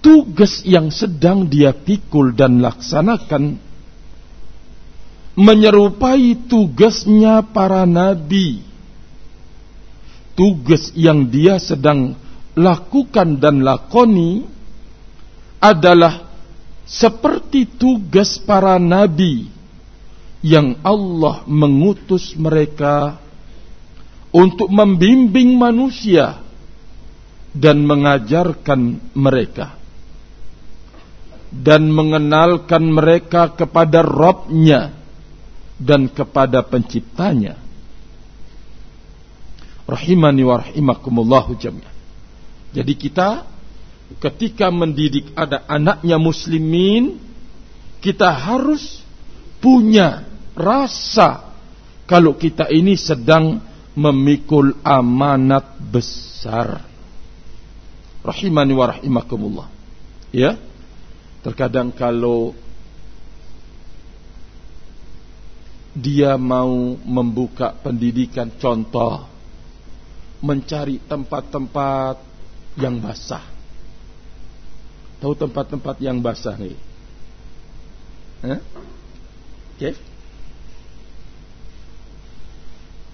tugas yang sedang dia pikul dan laksanakan menyerupai tugasnya para nabi. Tugas yang dia sedang lakukan dan lakoni adalah seperti tugas para nabi yang Allah mengutus mereka untuk membimbing manusia dan mengajarkan mereka dan mengenalkan mereka kepada Robnya dan kepada penciptanya. Rahimani wa rahimakumullahu jami'an. Jadi kita ketika mendidik ada anaknya muslimin, kita harus punya rasa kalau kita ini sedang memikul amanat besar. Rahimani wa rahimakumullah. Ya. Terkadang kalau dia mau membuka pendidikan contoh mencari tempat-tempat yang basah. Tahu tempat-tempat yang basah nih? Eh? Okay.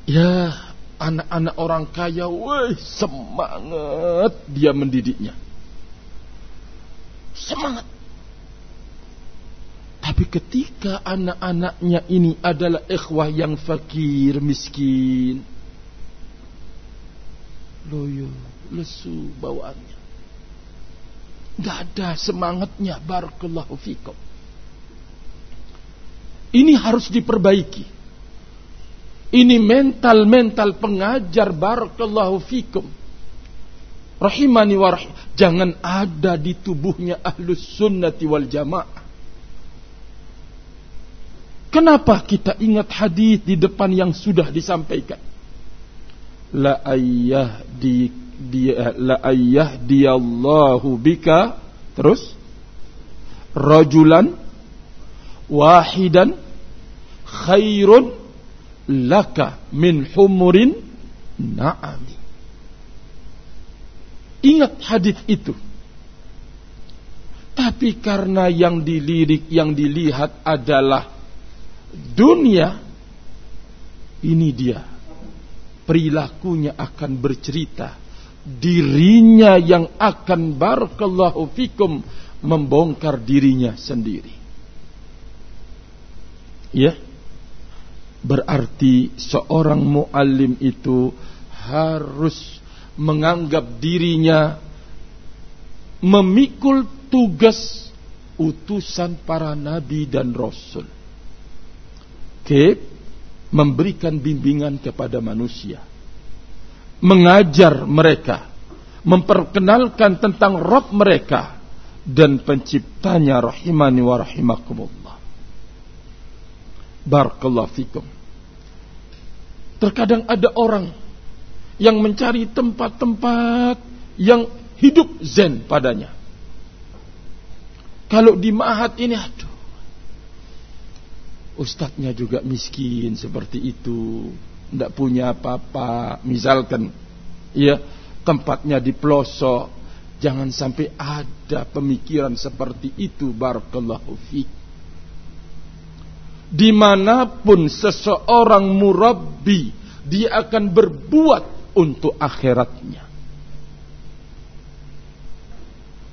Ya, anak-anak orang kaya, wah semangat dia mendidiknya. Semangat. Tapi ketika anak-anaknya ini adalah ikhwah yang fakir, miskin. Loyo, lesu bawaannya. Tidak ada semangatnya. Barakallahu fikum. Ini harus diperbaiki. Ini mental-mental pengajar barakallahu fikum. Rahimani wa. Jangan ada di tubuhnya ahlus sunnati wal jamaah. Kenapa kita ingat hadis di depan yang sudah disampaikan? La ayyah di dia la ayyah diallahu bika terus rajulan wahidan khairun laka min humurin na'ami. Ingat hadis itu. Tapi karena yang dilirik, yang dilihat adalah dunia, ini dia. Perilakunya akan bercerita. Dirinya yang akan barakallahu fikum membongkar dirinya sendiri. Ya. Berarti seorang muallim itu harus menganggap dirinya memikul tugas utusan para nabi dan rasul. Ke memberikan bimbingan kepada manusia. Mengajar mereka, memperkenalkan tentang Rob mereka dan penciptanya rahimani wa rahimakumullah. Barakallahu fikum. Terkadang ada orang yang mencari tempat-tempat yang hidup zen padanya. Kalau di ma'had ini aduh. Ustadznya juga miskin seperti itu. Tidak punya apa-apa. Misalkan ya tempatnya di pelosok. Jangan sampai ada pemikiran seperti itu. Barakallahu fiqh. Di mana pun seseorang murabbi. Dia akan berbuat untuk akhiratnya.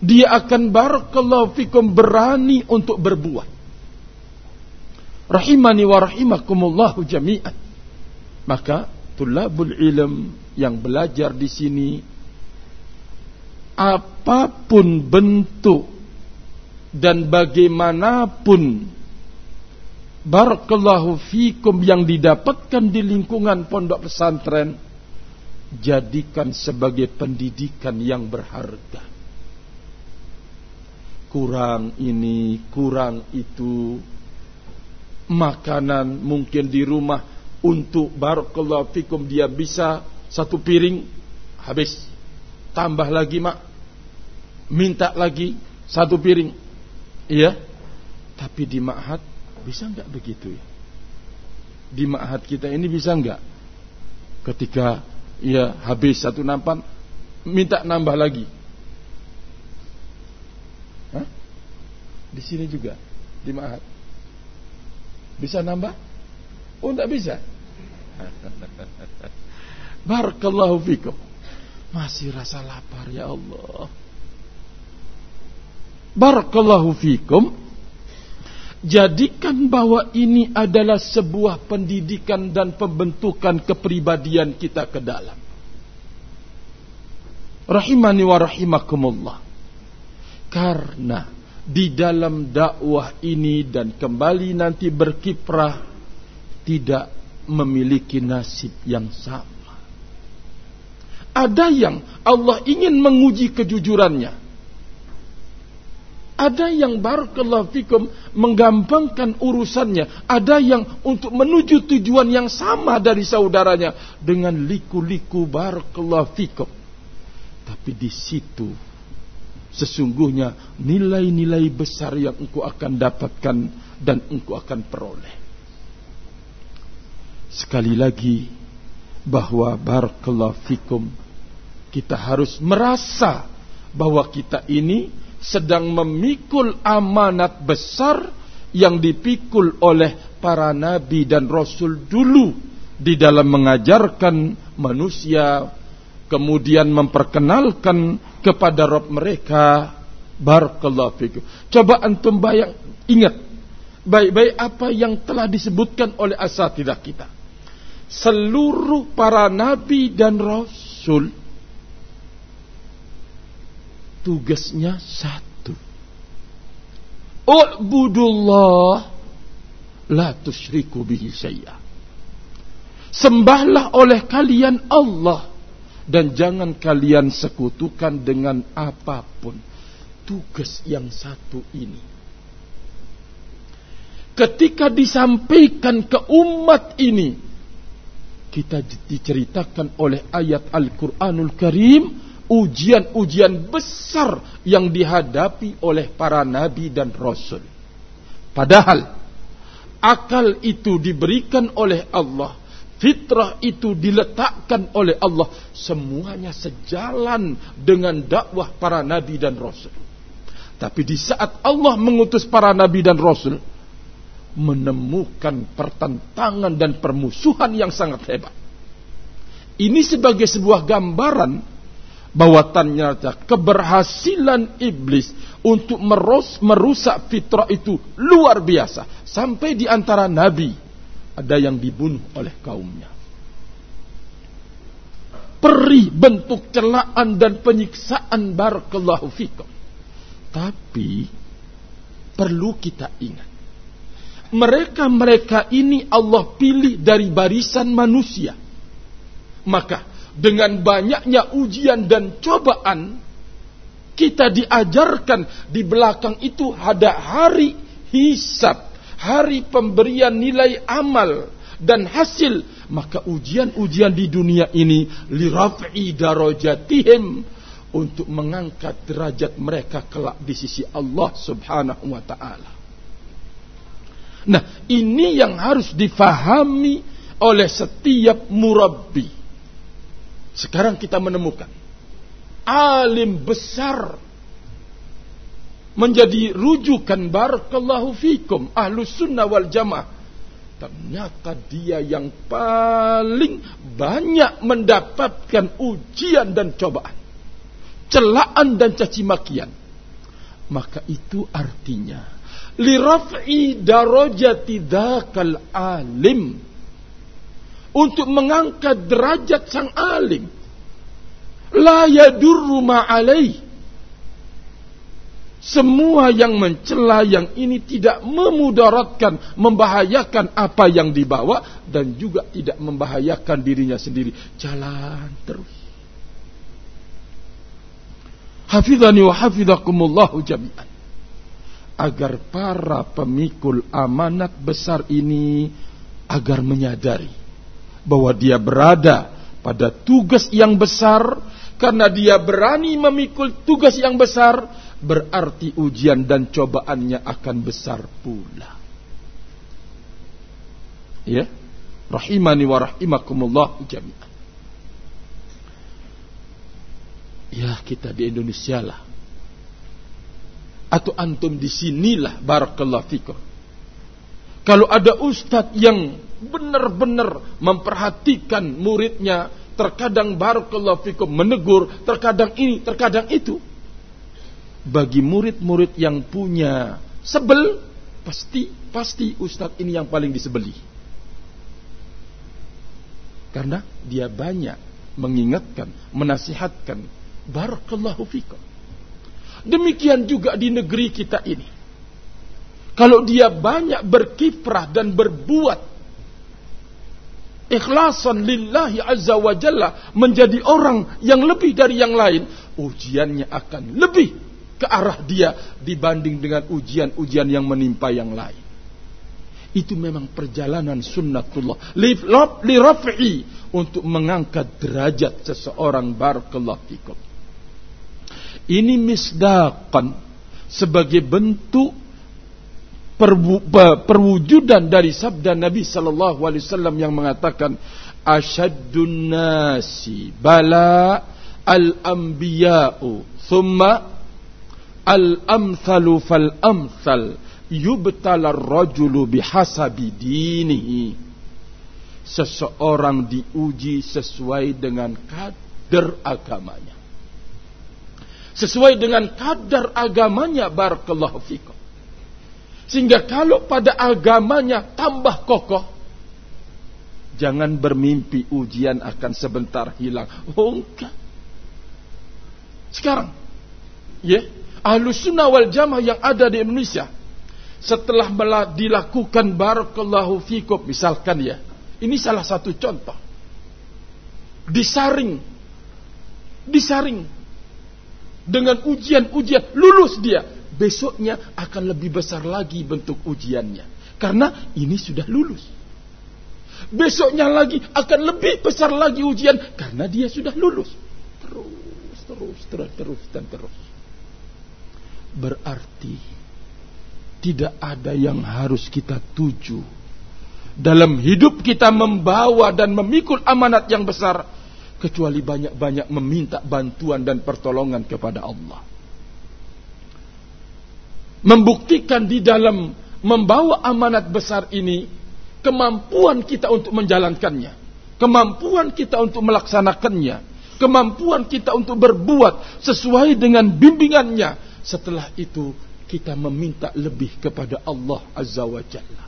dia akan barakallahu fikum berani untuk berbuat. Rahimani wa rahimakumullahu jami'an. Maka tulabul ilm yang belajar di sini apa pun bentuk dan bagaimanapun barakallahu fikum yang didapatkan di lingkungan pondok pesantren jadikan sebagai pendidikan yang berharga kurang ini, kurang itu. Makanan mungkin di rumah untuk barakallahu fikum dia bisa satu piring habis. Tambah lagi mak. Minta lagi satu piring. Iya. Tapi di ma'had bisa enggak begitu ya? Di ma'had kita ini bisa enggak? Ketika ya habis satu nampan minta nambah lagi Di sini juga di Mahat. Bisa nambah? Oh, tidak bisa. Barakallahu fikum. Masih rasa lapar ya Allah. Barakallahu fikum. Jadikan bahwa ini adalah sebuah pendidikan dan pembentukan kepribadian kita ke dalam. Rahimani wa rahimakumullah. Karena di dalam dakwah ini dan kembali nanti berkiprah tidak memiliki nasib yang sama. Ada yang Allah ingin menguji kejujurannya. Ada yang barakallahu fikum menggampangkan urusannya. Ada yang untuk menuju tujuan yang sama dari saudaranya dengan liku-liku barakallahu fikum. Tapi di situ Sesungguhnya nilai-nilai besar yang engkau akan dapatkan dan engkau akan peroleh. Sekali lagi bahwa barakallahu fikum kita harus merasa bahwa kita ini sedang memikul amanat besar yang dipikul oleh para nabi dan rasul dulu di dalam mengajarkan manusia kemudian memperkenalkan kepada Rob mereka. Barakallahu fikum. Coba antum bayang ingat baik-baik apa yang telah disebutkan oleh asatidah kita. Seluruh para nabi dan rasul tugasnya satu. Ubudullah la tusyriku bihi syai'a. Sembahlah oleh kalian Allah dan jangan kalian sekutukan dengan apa pun tugas yang satu ini. Ketika disampaikan ke umat ini, kita diceritakan oleh ayat Al-Quranul Karim, ujian-ujian besar yang dihadapi oleh para nabi dan rasul. Padahal, akal itu diberikan oleh Allah fitrah itu diletakkan oleh Allah semuanya sejalan dengan dakwah para nabi dan rasul. Tapi di saat Allah mengutus para nabi dan rasul menemukan pertentangan dan permusuhan yang sangat hebat. Ini sebagai sebuah gambaran bahwa ternyata keberhasilan iblis untuk merusak fitrah itu luar biasa sampai di antara nabi ada yang dibunuh oleh kaumnya. Perih bentuk celaan dan penyiksaan barakallahu fikum. Tapi perlu kita ingat. Mereka-mereka ini Allah pilih dari barisan manusia. Maka dengan banyaknya ujian dan cobaan kita diajarkan di belakang itu ada hari hisab hari pemberian nilai amal dan hasil maka ujian-ujian di dunia ini liraf'i darajatihim untuk mengangkat derajat mereka kelak di sisi Allah Subhanahu wa taala. Nah, ini yang harus difahami oleh setiap murabbi. Sekarang kita menemukan alim besar menjadi rujukan barakallahu fikum ahlus sunnah wal jamaah. Ternyata dia yang paling banyak mendapatkan ujian dan cobaan celaan dan caci makian. Maka itu artinya liraf'i darajati dzakal alim untuk mengangkat derajat sang alim la yadurru ma'alaih semua yang mencela yang ini tidak memudaratkan, membahayakan apa yang dibawa dan juga tidak membahayakan dirinya sendiri. Jalan terus. Hafizani wa hafizakumullahu jami'an. Agar para pemikul amanat besar ini agar menyadari bahwa dia berada pada tugas yang besar karena dia berani memikul tugas yang besar berarti ujian dan cobaannya akan besar pula. Ya, rahimani wa rahimakumullah jami'an. Ya, kita di Indonesia lah. Atau antum di sinilah barakallahu fikum. Kalau ada ustadz yang benar-benar memperhatikan muridnya, terkadang barakallahu fikum menegur, terkadang ini, terkadang itu bagi murid-murid yang punya sebel pasti pasti ustadz ini yang paling disebeli. Karena dia banyak mengingatkan menasihatkan. Barakallahu fikum. Demikian juga di negeri kita ini. Kalau dia banyak berkiprah dan berbuat ikhlasan lillahi azza wa jalla menjadi orang yang lebih dari yang lain ujiannya akan lebih ke arah dia dibanding dengan ujian-ujian yang menimpa yang lain. Itu memang perjalanan sunnatullah. Li untuk mengangkat derajat seseorang barakallahu fikum. Ini misdaqan sebagai bentuk perwujudan dari sabda Nabi sallallahu alaihi wasallam yang mengatakan asyaddun nasi bala al anbiya'u thumma Al-amthalu fal-amthal yubtala rajulu bihasabi dinihi. Seseorang diuji sesuai dengan kadar agamanya. Sesuai dengan kadar agamanya barakallahu fikum. Sehingga kalau pada agamanya tambah kokoh, jangan bermimpi ujian akan sebentar hilang. Oh enggak. Sekarang, ya, yeah, Ahlus sunnah wal jamaah yang ada di Indonesia setelah dilakukan barakallahu fikum misalkan ya ini salah satu contoh. Disaring disaring dengan ujian-ujian lulus dia besoknya akan lebih besar lagi bentuk ujiannya karena ini sudah lulus. Besoknya lagi akan lebih besar lagi ujian karena dia sudah lulus. Terus terus terus terus dan terus Berarti tidak ada yang harus kita tuju. Dalam hidup kita membawa dan memikul amanat yang besar. Kecuali banyak-banyak meminta bantuan dan pertolongan kepada Allah. Membuktikan di dalam membawa amanat besar ini. Kemampuan kita untuk menjalankannya. Kemampuan kita untuk melaksanakannya. Kemampuan kita untuk berbuat sesuai dengan bimbingannya setelah itu kita meminta lebih kepada Allah Azza wa Jalla.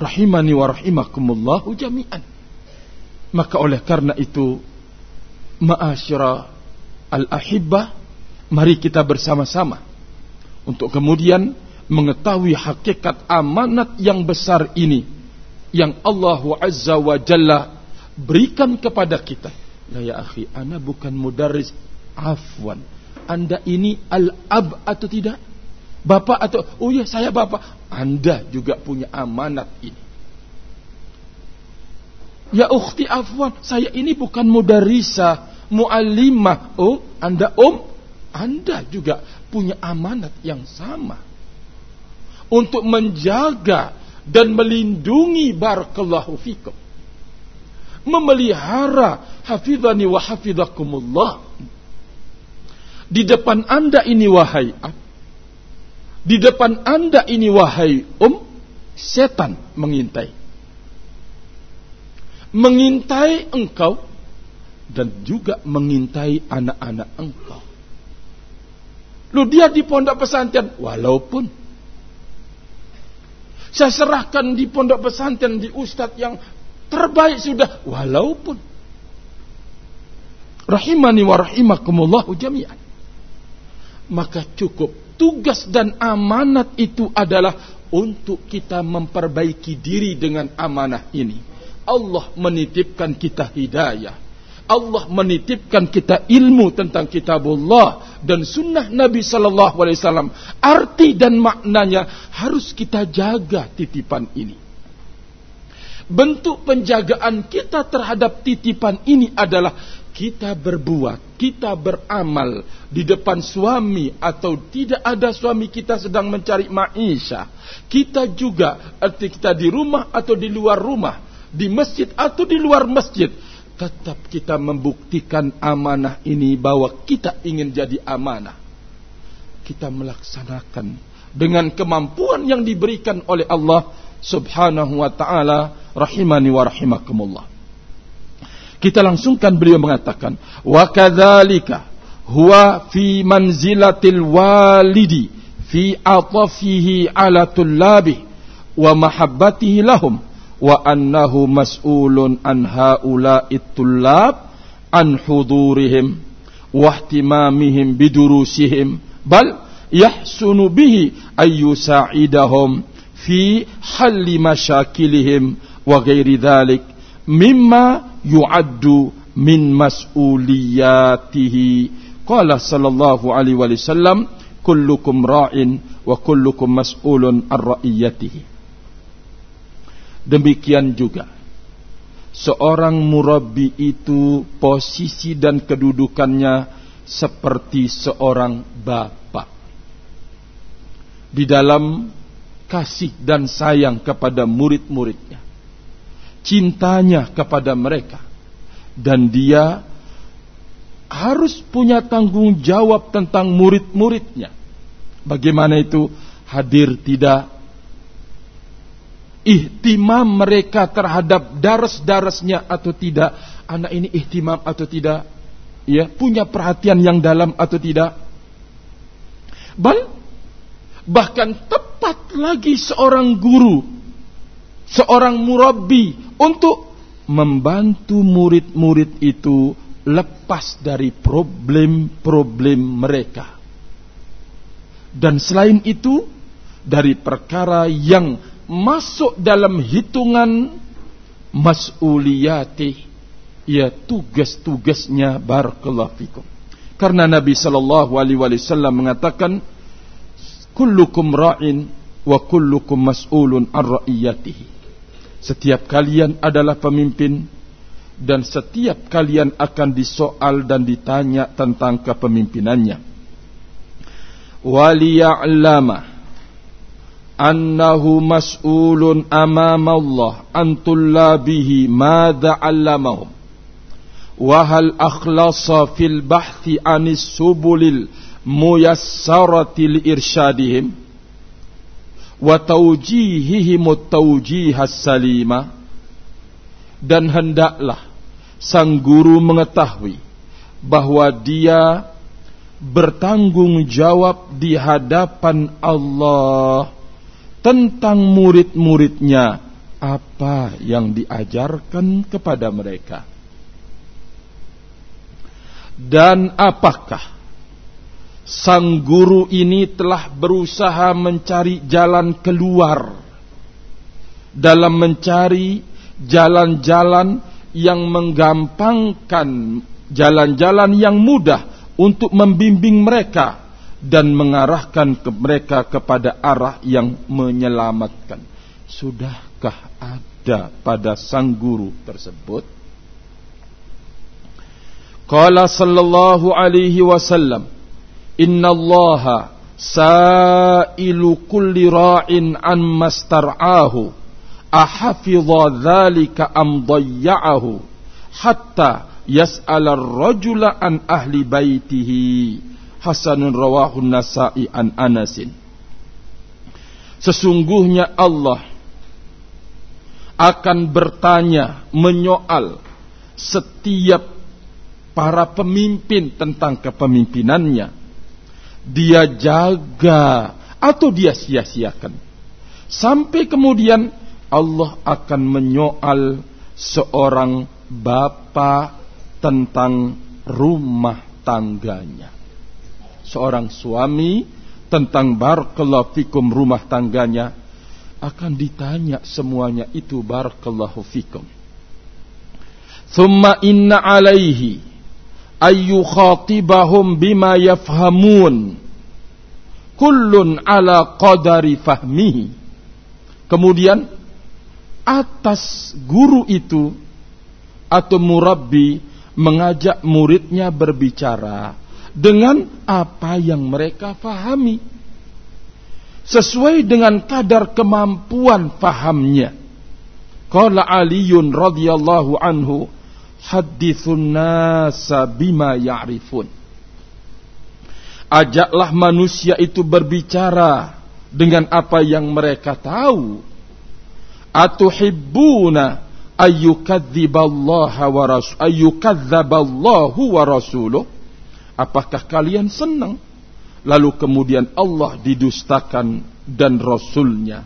Rahimani wa rahimakumullahu jami'an. Maka oleh karena itu, ma'asyira al-ahibbah, mari kita bersama-sama untuk kemudian mengetahui hakikat amanat yang besar ini yang Allah Azza wa Jalla berikan kepada kita. Nah ya akhi, ana bukan mudarris afwan anda ini al-ab atau tidak? Bapak atau oh ya saya bapak. Anda juga punya amanat ini. Ya ukhti afwan, saya ini bukan mudarisa, muallimah. Oh, Anda om, Anda juga punya amanat yang sama. Untuk menjaga dan melindungi barakallahu fikum. Memelihara hafidhani wa hafidhakumullah. Di depan anda ini wahai Di depan anda ini wahai um. Setan mengintai. Mengintai engkau. Dan juga mengintai anak-anak engkau. Lu dia di pondok pesantren. Walaupun saya serahkan di pondok pesantren di ustadz yang terbaik sudah walaupun rahimani wa rahimakumullahu jami'an maka cukup tugas dan amanat itu adalah untuk kita memperbaiki diri dengan amanah ini Allah menitipkan kita hidayah Allah menitipkan kita ilmu tentang kitabullah dan sunnah Nabi sallallahu alaihi wasallam. Arti dan maknanya harus kita jaga titipan ini. Bentuk penjagaan kita terhadap titipan ini adalah kita berbuat, kita beramal di depan suami atau tidak ada suami kita sedang mencari maisha. Kita juga arti kita di rumah atau di luar rumah, di masjid atau di luar masjid tetap kita membuktikan amanah ini bahwa kita ingin jadi amanah. Kita melaksanakan dengan kemampuan yang diberikan oleh Allah Subhanahu wa taala rahimani wa rahimakumullah. Kita langsungkan beliau mengatakan wa kadzalika huwa fi manzilatil walidi fi atafihi ala tullabi wa mahabbatihi lahum wa annahu mas'ulun an haula'it tullab an hudurihim wa ihtimamihim bidurusihim bal yahsunu bihi ay yusa'idahum fi halli mashakilihim wa ghairi dhalik mimma yu'addu min mas'uliyatihi qala sallallahu alaihi wasallam kullukum ra'in wa kullukum mas'ulun ar ra'iyatihi Demikian juga seorang murabbi itu posisi dan kedudukannya seperti seorang bapak. Di dalam kasih dan sayang kepada murid-muridnya. Cintanya kepada mereka. Dan dia harus punya tanggung jawab tentang murid-muridnya. Bagaimana itu? Hadir tidak? Ihtimam mereka terhadap daras-darasnya atau tidak? Anak ini ihtimam atau tidak? Ya punya perhatian yang dalam atau tidak? Bahkan tepat lagi seorang guru seorang murabbi untuk membantu murid-murid itu lepas dari problem-problem mereka. Dan selain itu dari perkara yang masuk dalam hitungan mas'uliyati ya tugas-tugasnya barakallahu fikum. Karena Nabi sallallahu alaihi wasallam mengatakan kullukum ra'in wa kullukum mas'ulun an ra'iyatihi setiap kalian adalah pemimpin dan setiap kalian akan disoal dan ditanya tentang kepemimpinannya. Waliya'lama annahu mas'ulun amama Allah an tullabihi madza 'allamahum wa hal akhlasa fil bahthi anis subulil muyassarati li irsyadihim wa tawjihihim tawjihas salima dan hendaklah sang guru mengetahui bahwa dia bertanggung jawab di hadapan Allah tentang murid-muridnya apa yang diajarkan kepada mereka. Dan apakah sang guru ini telah berusaha mencari jalan keluar dalam mencari jalan-jalan yang menggampangkan jalan-jalan yang mudah untuk membimbing mereka dan mengarahkan ke mereka kepada arah yang menyelamatkan. Sudahkah ada pada sang guru tersebut? Qala sallallahu alaihi wasallam, "Inna Allah sailu kulli ra'in an mastar'ahu ahafidha dhalika am dayya'ahu hatta yas'ala ar-rajula an ahli baitihi." Hasanun rawahun Nasa'i an Anasin. Sesungguhnya Allah akan bertanya, menyoal setiap para pemimpin tentang kepemimpinannya. Dia jaga atau dia sia-siakan. Sampai kemudian Allah akan menyoal seorang bapa tentang rumah tangganya. Seorang suami tentang barakallahu fikum rumah tangganya akan ditanya semuanya itu barakallahu fikum. Thumma inna alaihi ayu khatibahum bima yafhamun. Kullun ala qadari fahmihi. Kemudian atas guru itu atau murabbi mengajak muridnya berbicara dengan apa yang mereka fahami sesuai dengan kadar kemampuan fahamnya. Qala Aliun radhiyallahu anhu, hadithun nasa bima ya'rifun. Ajaklah manusia itu berbicara dengan apa yang mereka tahu. Atuhibbuna ayyukadziballaha wa rasul ayyukadzaballahu wa rasuluh. Apakah kalian senang lalu kemudian Allah didustakan dan Rasulnya.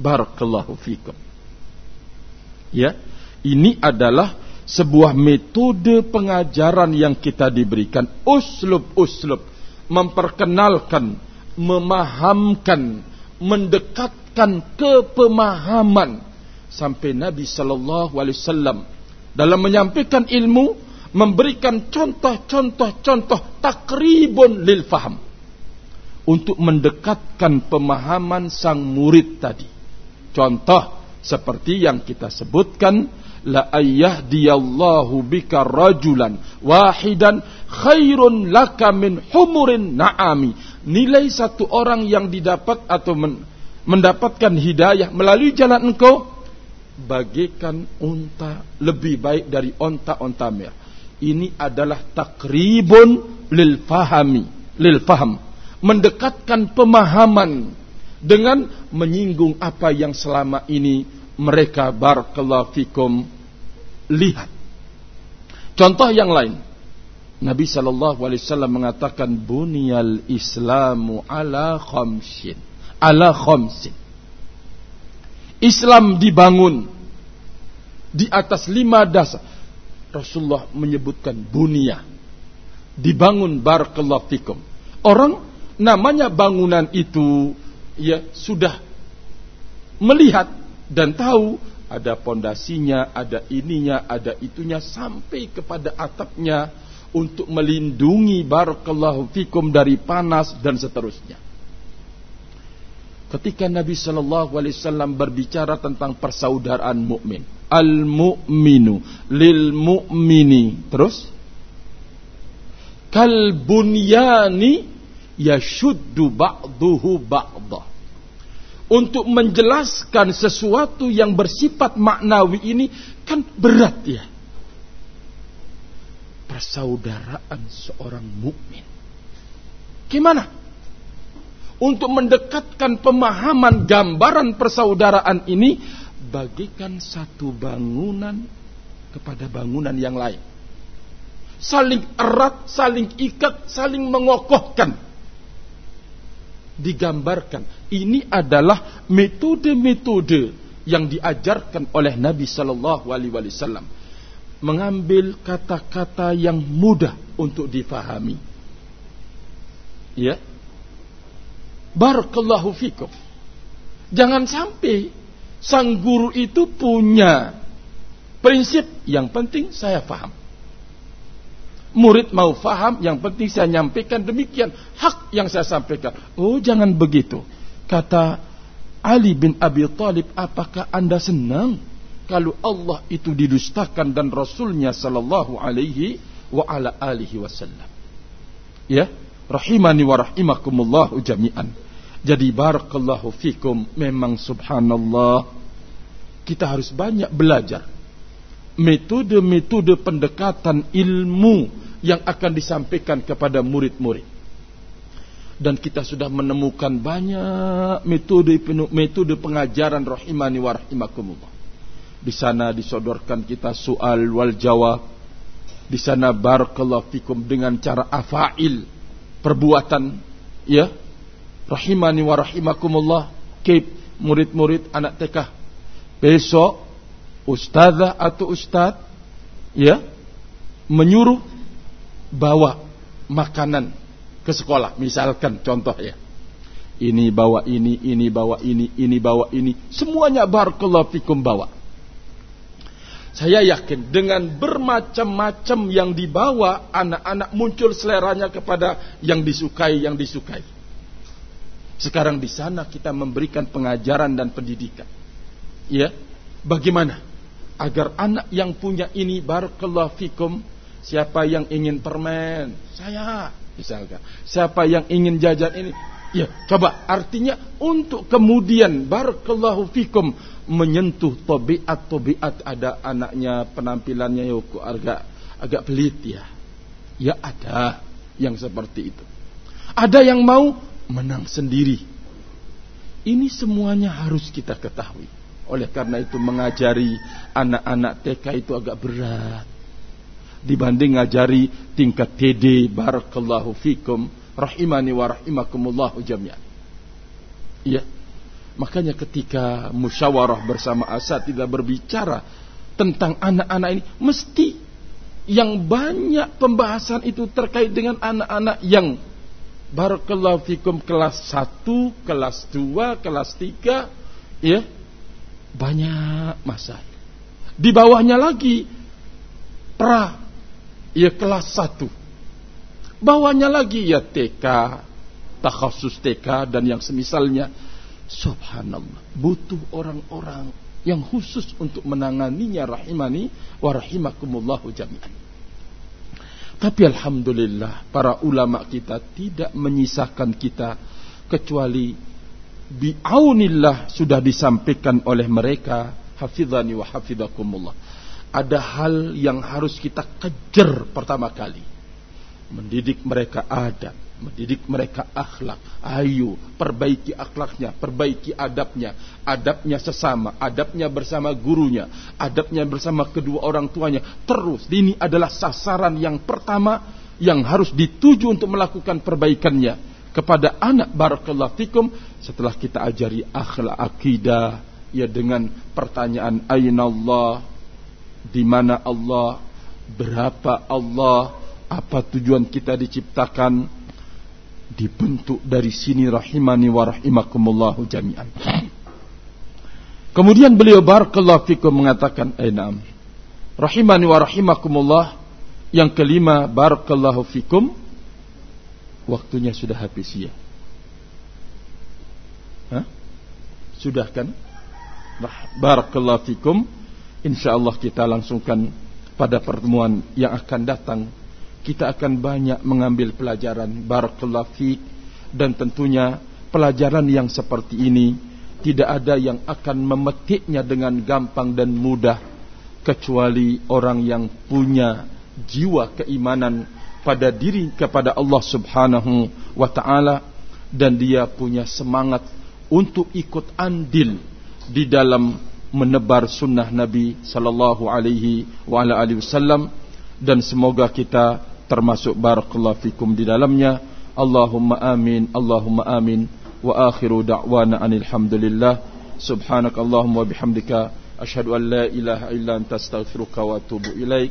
Barakallahu fikum. Ya, ini adalah sebuah metode pengajaran yang kita diberikan. Uslub-uslub. Memperkenalkan, memahamkan, mendekatkan kepemahaman. Sampai Nabi Sallallahu Alaihi Wasallam dalam menyampaikan ilmu memberikan contoh-contoh-contoh takribun lil faham untuk mendekatkan pemahaman sang murid tadi. Contoh seperti yang kita sebutkan la ayyahdiyallahu bika rajulan wahidan khairun laka min humurin na'ami. Nilai satu orang yang didapat atau men, mendapatkan hidayah melalui jalan engkau bagikan unta lebih baik dari unta-unta merah. Ini adalah takribun lil fahami, lil faham mendekatkan pemahaman dengan menyinggung apa yang selama ini mereka barakallahu fikum lihat. Contoh yang lain. Nabi sallallahu alaihi wasallam mengatakan bunyal Islamu ala khamsin. Ala khamsin. Islam dibangun di atas lima dasar. Rasulullah menyebutkan bunia. Dibangun barakallahu fikum. Orang namanya bangunan itu ya sudah melihat dan tahu ada pondasinya, ada ininya, ada itunya sampai kepada atapnya untuk melindungi barakallahu fikum dari panas dan seterusnya. Ketika Nabi Shallallahu Alaihi Wasallam berbicara tentang persaudaraan mukmin, al mukminu lil mukmini, terus kal bunyani yashuddu ba'duhu ba'dah. Untuk menjelaskan sesuatu yang bersifat maknawi ini kan berat ya. Persaudaraan seorang mukmin. Gimana? Untuk mendekatkan pemahaman gambaran persaudaraan ini bagikan satu bangunan kepada bangunan yang lain. Saling erat, saling ikat, saling mengokohkan digambarkan. Ini adalah metode-metode yang diajarkan oleh Nabi Sallallahu Alaihi Wasallam. Mengambil kata-kata yang mudah untuk difahami. Ya. Barakallahu fikum. Jangan sampai sang guru itu punya prinsip yang penting saya paham. Murid mau faham, yang penting saya nyampaikan demikian. Hak yang saya sampaikan. Oh jangan begitu. Kata Ali bin Abi Thalib, apakah anda senang kalau Allah itu didustakan dan Rasulnya Sallallahu Alaihi wa ala alihi wasallam. Ya, rahimani wa rahimakumullah jami'an. Jadi barakallahu fikum memang subhanallah kita harus banyak belajar metode-metode pendekatan ilmu yang akan disampaikan kepada murid-murid. Dan kita sudah menemukan banyak metode metode pengajaran rahimani wa rahimakumullah. Di sana disodorkan kita soal wal jawab. Di sana barakallahu fikum dengan cara afail perbuatan ya. Rahimani wa rahimakumullah. Keep murid-murid anak TK. Besok ustazah atau ustad ya menyuruh bawa makanan ke sekolah. Misalkan contoh ya. Ini bawa ini ini bawa ini ini bawa ini. Semuanya barakallahu fikum bawa. Saya yakin dengan bermacam-macam yang dibawa anak-anak muncul seleranya kepada yang disukai yang disukai. Sekarang di sana kita memberikan pengajaran dan pendidikan. Ya bagaimana agar anak yang punya ini barakallahu fikum siapa yang ingin permen? Saya. Misalkan siapa yang ingin jajan ini? Ya coba. Artinya untuk kemudian barakallahu fikum menyentuh tabiat tabiat ada anaknya penampilannya ya agak agak pelit ya. Ya ada yang seperti itu. Ada yang mau menang sendiri. Ini semuanya harus kita ketahui oleh karena itu mengajari anak-anak TK itu agak berat. Dibanding ngajari tingkat TD barakallahu fikum rahimani wa rahimakumullahu jami'an. Iya. Makanya ketika musyawarah bersama Asad tidak berbicara tentang anak-anak ini mesti yang banyak pembahasan itu terkait dengan anak-anak yang barakallahu fikum kelas 1, kelas 2, kelas 3 ya banyak masalah. Di bawahnya lagi pra ya kelas satu. Bawahnya lagi ya TK, takhasus TK dan yang semisalnya. Subhanallah, butuh orang-orang yang khusus untuk menanganinya rahimani wa rahimakumullahu jami'an. Tapi alhamdulillah para ulama kita tidak menyisahkan kita kecuali bi'aunillah sudah disampaikan oleh mereka hafizani wa hafizakumullah. Ada hal yang harus kita kejar pertama kali. Mendidik mereka adab mendidik mereka akhlak. Ayo perbaiki akhlaknya perbaiki adabnya. Adabnya sesama adabnya bersama gurunya adabnya bersama kedua orang tuanya. Terus ini adalah sasaran yang pertama yang harus dituju untuk melakukan perbaikannya kepada anak barakallahu fikum setelah kita ajari akhlak akidah ya dengan pertanyaan aina Allah? Di mana Allah? Berapa Allah? Apa tujuan kita diciptakan? Dibentuk dari sini rahimani wa rahimakumullah jami'an. Kemudian beliau barakallahu fikum mengatakan ainam rahimani wa rahimakumullah. Yang kelima barakallahu fikum waktunya sudah habis ya. Hah? Sudah kan? Barakallahu fikum. Insyaallah kita langsungkan pada pertemuan yang akan datang. Kita akan banyak mengambil pelajaran barakallahu fik dan tentunya pelajaran yang seperti ini tidak ada yang akan memetiknya dengan gampang dan mudah kecuali orang yang punya jiwa keimanan pada diri kepada Allah Subhanahu wa taala dan dia punya semangat untuk ikut andil di dalam menebar sunnah Nabi sallallahu alaihi wa ala alihi wasallam. Dan semoga kita termasuk barakallahu fikum di dalamnya. Allahumma amin Allahumma amin. Wa akhiru da'wana anil hamdulillah subhanakallahumma bihamdika asyhadu an la ilaha illa anta astaghfiruka wa atubu ilaik